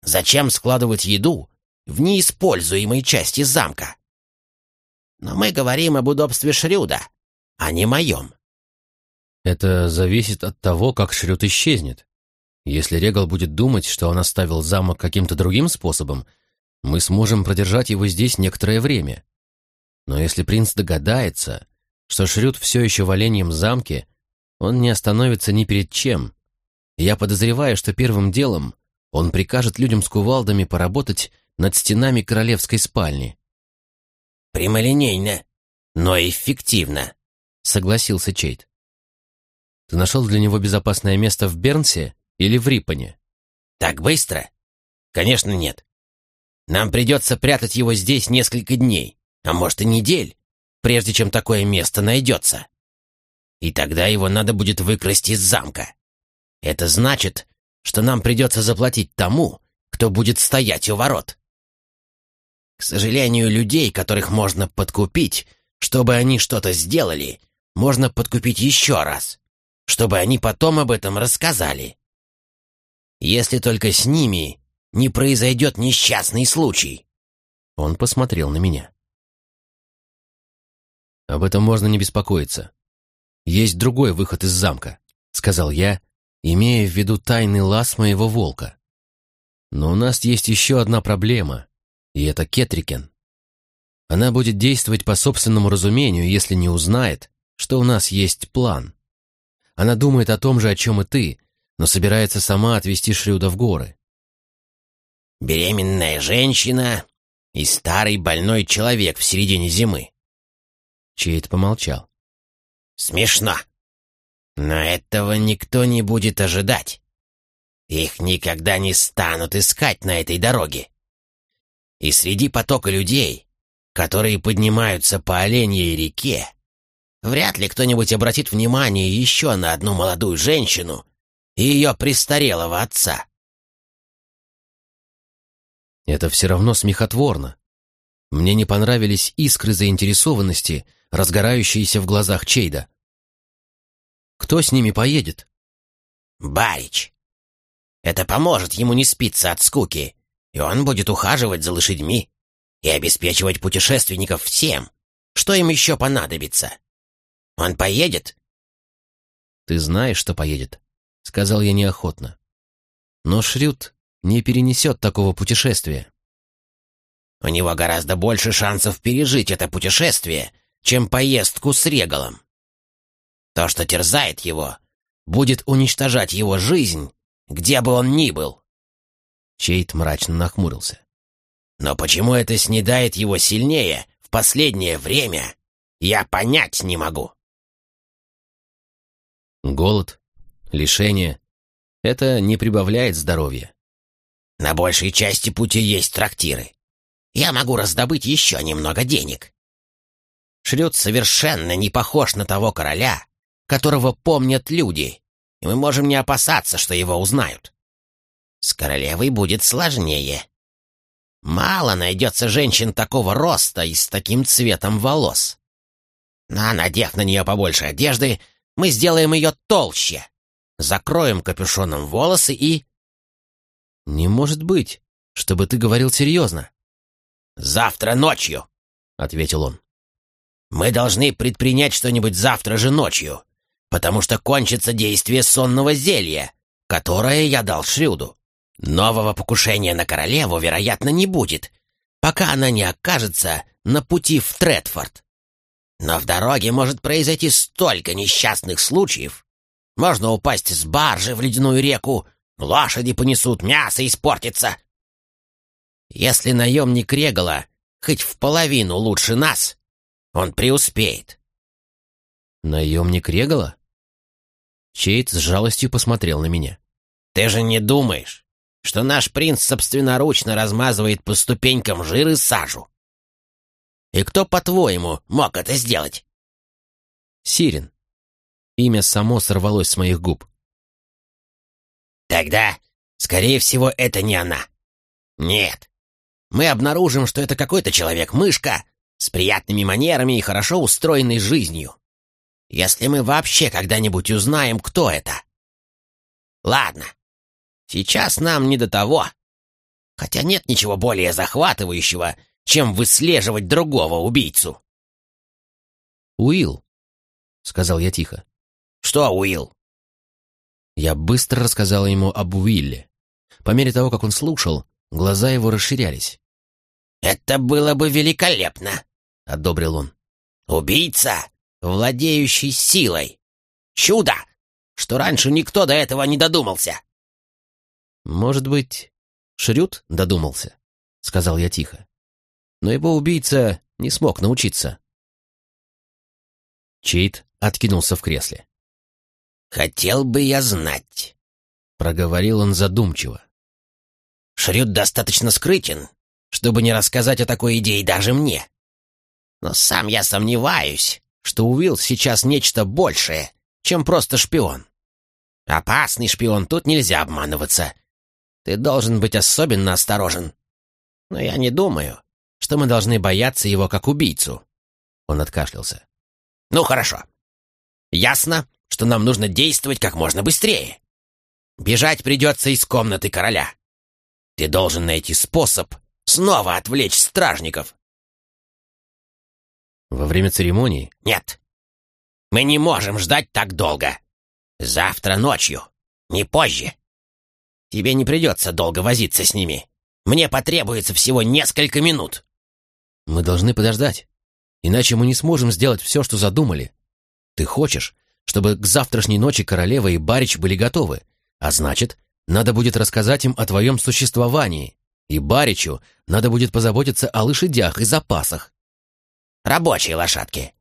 зачем складывать еду в неиспользуемой части замка. Но мы говорим об удобстве Шрюда, а не моем. Это зависит от того, как Шрюд исчезнет. Если Регал будет думать, что он оставил замок каким-то другим способом, мы сможем продержать его здесь некоторое время. Но если принц догадается, что Шрюд все еще в Оленьем замке, он не остановится ни перед чем. Я подозреваю, что первым делом он прикажет людям с кувалдами поработать над стенами королевской спальни. «Прямолинейно, но эффективно», — согласился Чейт. «Ты нашел для него безопасное место в Бернсе или в Риппоне?» «Так быстро?» «Конечно, нет. Нам придется прятать его здесь несколько дней, а может и недель, прежде чем такое место найдется. и тогда его надо будет выкрасть из замка. Это значит, что нам придется заплатить тому, кто будет стоять у ворот. К сожалению, людей, которых можно подкупить, чтобы они что-то сделали, можно подкупить еще раз, чтобы они потом об этом рассказали. Если только с ними не произойдет несчастный случай. Он посмотрел на меня. «Об этом можно не беспокоиться. Есть другой выход из замка», — сказал я, имея в виду тайный лаз моего волка. «Но у нас есть еще одна проблема, и это Кетрикен. Она будет действовать по собственному разумению, если не узнает, что у нас есть план. Она думает о том же, о чем и ты, но собирается сама отвезти Шрюда в горы. «Беременная женщина и старый больной человек в середине зимы». Чейд помолчал. «Смешно. Но этого никто не будет ожидать. Их никогда не станут искать на этой дороге. И среди потока людей, которые поднимаются по Оленьей реке, вряд ли кто-нибудь обратит внимание еще на одну молодую женщину и ее престарелого отца. Это все равно смехотворно. Мне не понравились искры заинтересованности, разгорающиеся в глазах Чейда. Кто с ними поедет? Барич. Это поможет ему не спиться от скуки, и он будет ухаживать за лошадьми и обеспечивать путешественников всем, что им еще понадобится. Он поедет? Ты знаешь, что поедет, — сказал я неохотно. Но Шрют не перенесет такого путешествия. У него гораздо больше шансов пережить это путешествие, чем поездку с Регалом. То, что терзает его, будет уничтожать его жизнь, где бы он ни был. Чейт мрачно нахмурился. Но почему это снедает его сильнее в последнее время, я понять не могу. Голод, лишение — это не прибавляет здоровья. На большей части пути есть трактиры. Я могу раздобыть еще немного денег. Шрюд совершенно не похож на того короля, которого помнят люди, и мы можем не опасаться, что его узнают. С королевой будет сложнее. Мало найдется женщин такого роста и с таким цветом волос. Но, надев на нее побольше одежды, мы сделаем ее толще. Закроем капюшоном волосы и... «Не может быть, чтобы ты говорил серьезно». «Завтра ночью», — ответил он. «Мы должны предпринять что-нибудь завтра же ночью, потому что кончится действие сонного зелья, которое я дал Шрюду. Нового покушения на королеву, вероятно, не будет, пока она не окажется на пути в Тредфорд. Но в дороге может произойти столько несчастных случаев. Можно упасть с баржи в ледяную реку, Лошади понесут, мясо испортится. Если наемник Регала хоть в половину лучше нас, он преуспеет. Наемник Регала? Чейт с жалостью посмотрел на меня. Ты же не думаешь, что наш принц собственноручно размазывает по ступенькам жир и сажу? И кто, по-твоему, мог это сделать? Сирин. Имя само сорвалось с моих губ. Тогда, скорее всего, это не она. Нет. Мы обнаружим, что это какой-то человек-мышка с приятными манерами и хорошо устроенной жизнью. Если мы вообще когда-нибудь узнаем, кто это. Ладно. Сейчас нам не до того. Хотя нет ничего более захватывающего, чем выслеживать другого убийцу. «Уилл», — сказал я тихо. «Что, Уилл?» Я быстро рассказал ему об Уилле. По мере того, как он слушал, глаза его расширялись. «Это было бы великолепно!» — одобрил он. «Убийца, владеющий силой! Чудо, что раньше никто до этого не додумался!» «Может быть, Шрюд додумался?» — сказал я тихо. «Но его убийца не смог научиться». Чейт откинулся в кресле. «Хотел бы я знать», — проговорил он задумчиво. «Шрюд достаточно скрытен, чтобы не рассказать о такой идее даже мне. Но сам я сомневаюсь, что Уилл сейчас нечто большее, чем просто шпион. Опасный шпион, тут нельзя обманываться. Ты должен быть особенно осторожен. Но я не думаю, что мы должны бояться его как убийцу. Он откашлялся. Ну, хорошо. Ясно, что нам нужно действовать как можно быстрее. Бежать придется из комнаты короля. Ты должен найти способ снова отвлечь стражников. Во время церемонии? Нет. Мы не можем ждать так долго. Завтра ночью, не позже. Тебе не придется долго возиться с ними. Мне потребуется всего несколько минут. Мы должны подождать. Иначе мы не сможем сделать все, что задумали. Ты хочешь, чтобы к завтрашней ночи королева и барич были готовы, а значит, надо будет рассказать им о твоем существовании, и баричу надо будет позаботиться о лошадях и запасах. Рабочие лошадки.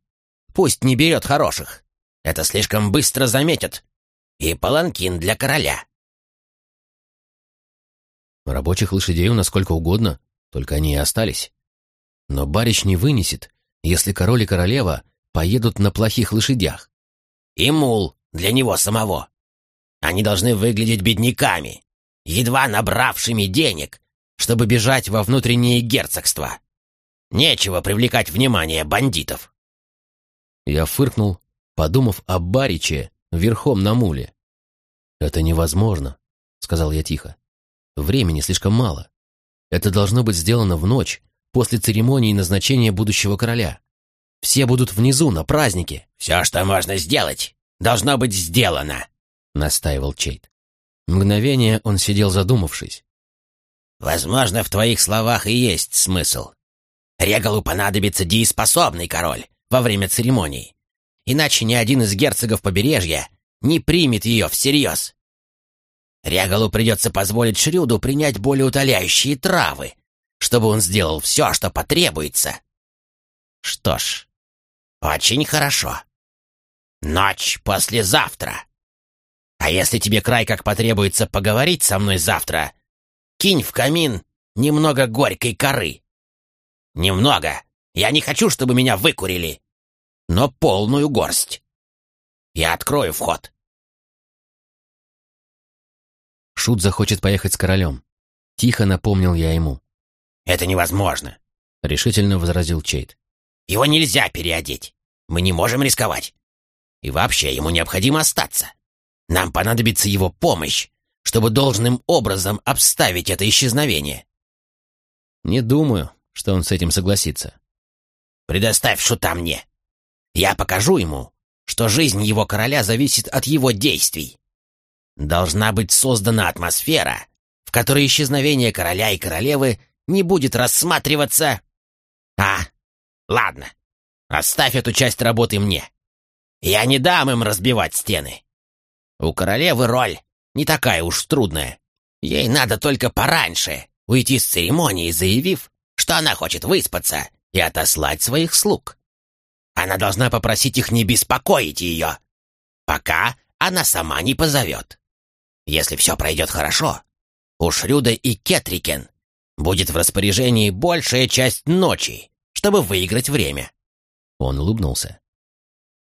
Пусть не берет хороших. Это слишком быстро заметят. И паланкин для короля. Рабочих лошадей у нас сколько угодно, только они и остались. Но барич не вынесет, если король и королева поедут на плохих лошадях. И мул для него самого. Они должны выглядеть бедняками, едва набравшими денег, чтобы бежать во внутреннее герцогство. Нечего привлекать внимание бандитов. Я фыркнул, подумав о Бариче верхом на муле. «Это невозможно», — сказал я тихо. «Времени слишком мало. Это должно быть сделано в ночь, после церемонии назначения будущего короля. Все будут внизу, на празднике. «Все, что можно сделать, должно быть сделано», — настаивал Чейт. Мгновение он сидел задумавшись. «Возможно, в твоих словах и есть смысл. Регалу понадобится дееспособный король во время церемонии, иначе ни один из герцогов побережья не примет ее всерьез. Регалу придется позволить Шрюду принять более утоляющие травы, чтобы он сделал все, что потребуется. Что ж, очень хорошо. Ночь послезавтра. А если тебе край как потребуется поговорить со мной завтра, кинь в камин немного горькой коры. Немного. Я не хочу, чтобы меня выкурили. Но полную горсть. Я открою вход. Шут захочет поехать с королем. Тихо напомнил я ему. «Это невозможно», — решительно возразил Чейт. «Его нельзя переодеть. Мы не можем рисковать. И вообще ему необходимо остаться. Нам понадобится его помощь, чтобы должным образом обставить это исчезновение». «Не думаю, что он с этим согласится». «Предоставь шута мне. Я покажу ему, что жизнь его короля зависит от его действий. Должна быть создана атмосфера, в которой исчезновение короля и королевы не будет рассматриваться... А, ладно, оставь эту часть работы мне. Я не дам им разбивать стены. У королевы роль не такая уж трудная. Ей надо только пораньше уйти с церемонии, заявив, что она хочет выспаться и отослать своих слуг. Она должна попросить их не беспокоить ее, пока она сама не позовет. Если все пройдет хорошо, у Шрюда и Кетрикен будет в распоряжении большая часть ночи, чтобы выиграть время». Он улыбнулся.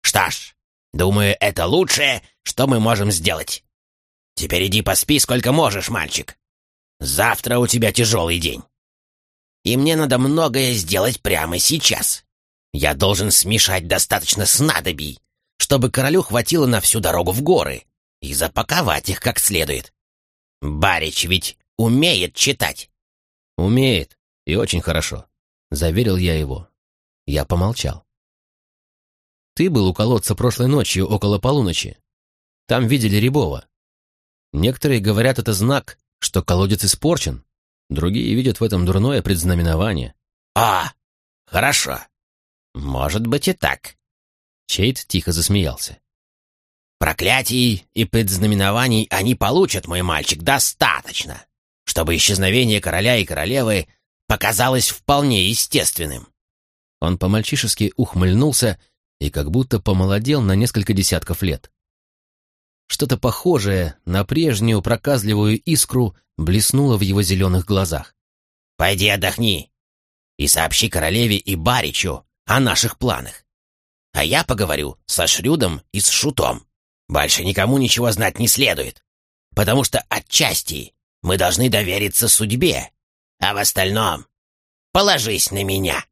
«Что ж, думаю, это лучшее, что мы можем сделать. Теперь иди поспи сколько можешь, мальчик. Завтра у тебя тяжелый день. И мне надо многое сделать прямо сейчас. Я должен смешать достаточно снадобий, чтобы королю хватило на всю дорогу в горы, и запаковать их как следует. Барич ведь умеет читать. «Умеет, и очень хорошо», — заверил я его. Я помолчал. «Ты был у колодца прошлой ночью около полуночи. Там видели Рябова. Некоторые говорят, это знак, что колодец испорчен. Другие видят в этом дурное предзнаменование». «А, хорошо. Может быть и так». Чейт тихо засмеялся. «Проклятий и предзнаменований они получат, мой мальчик, достаточно чтобы исчезновение короля и королевы показалось вполне естественным. Он по-мальчишески ухмыльнулся и как будто помолодел на несколько десятков лет. Что-то похожее на прежнюю проказливую искру блеснуло в его зеленых глазах. «Пойди отдохни и сообщи королеве и Баричу о наших планах. а я поговорю со Шрюдом и с Шутом. Больше никому ничего знать не следует, потому что отчасти мы должны довериться судьбе, а в остальном положись на меня».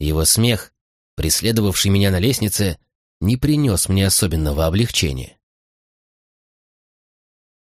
Его смех, преследовавший меня на лестнице, не принес мне особенного облегчения.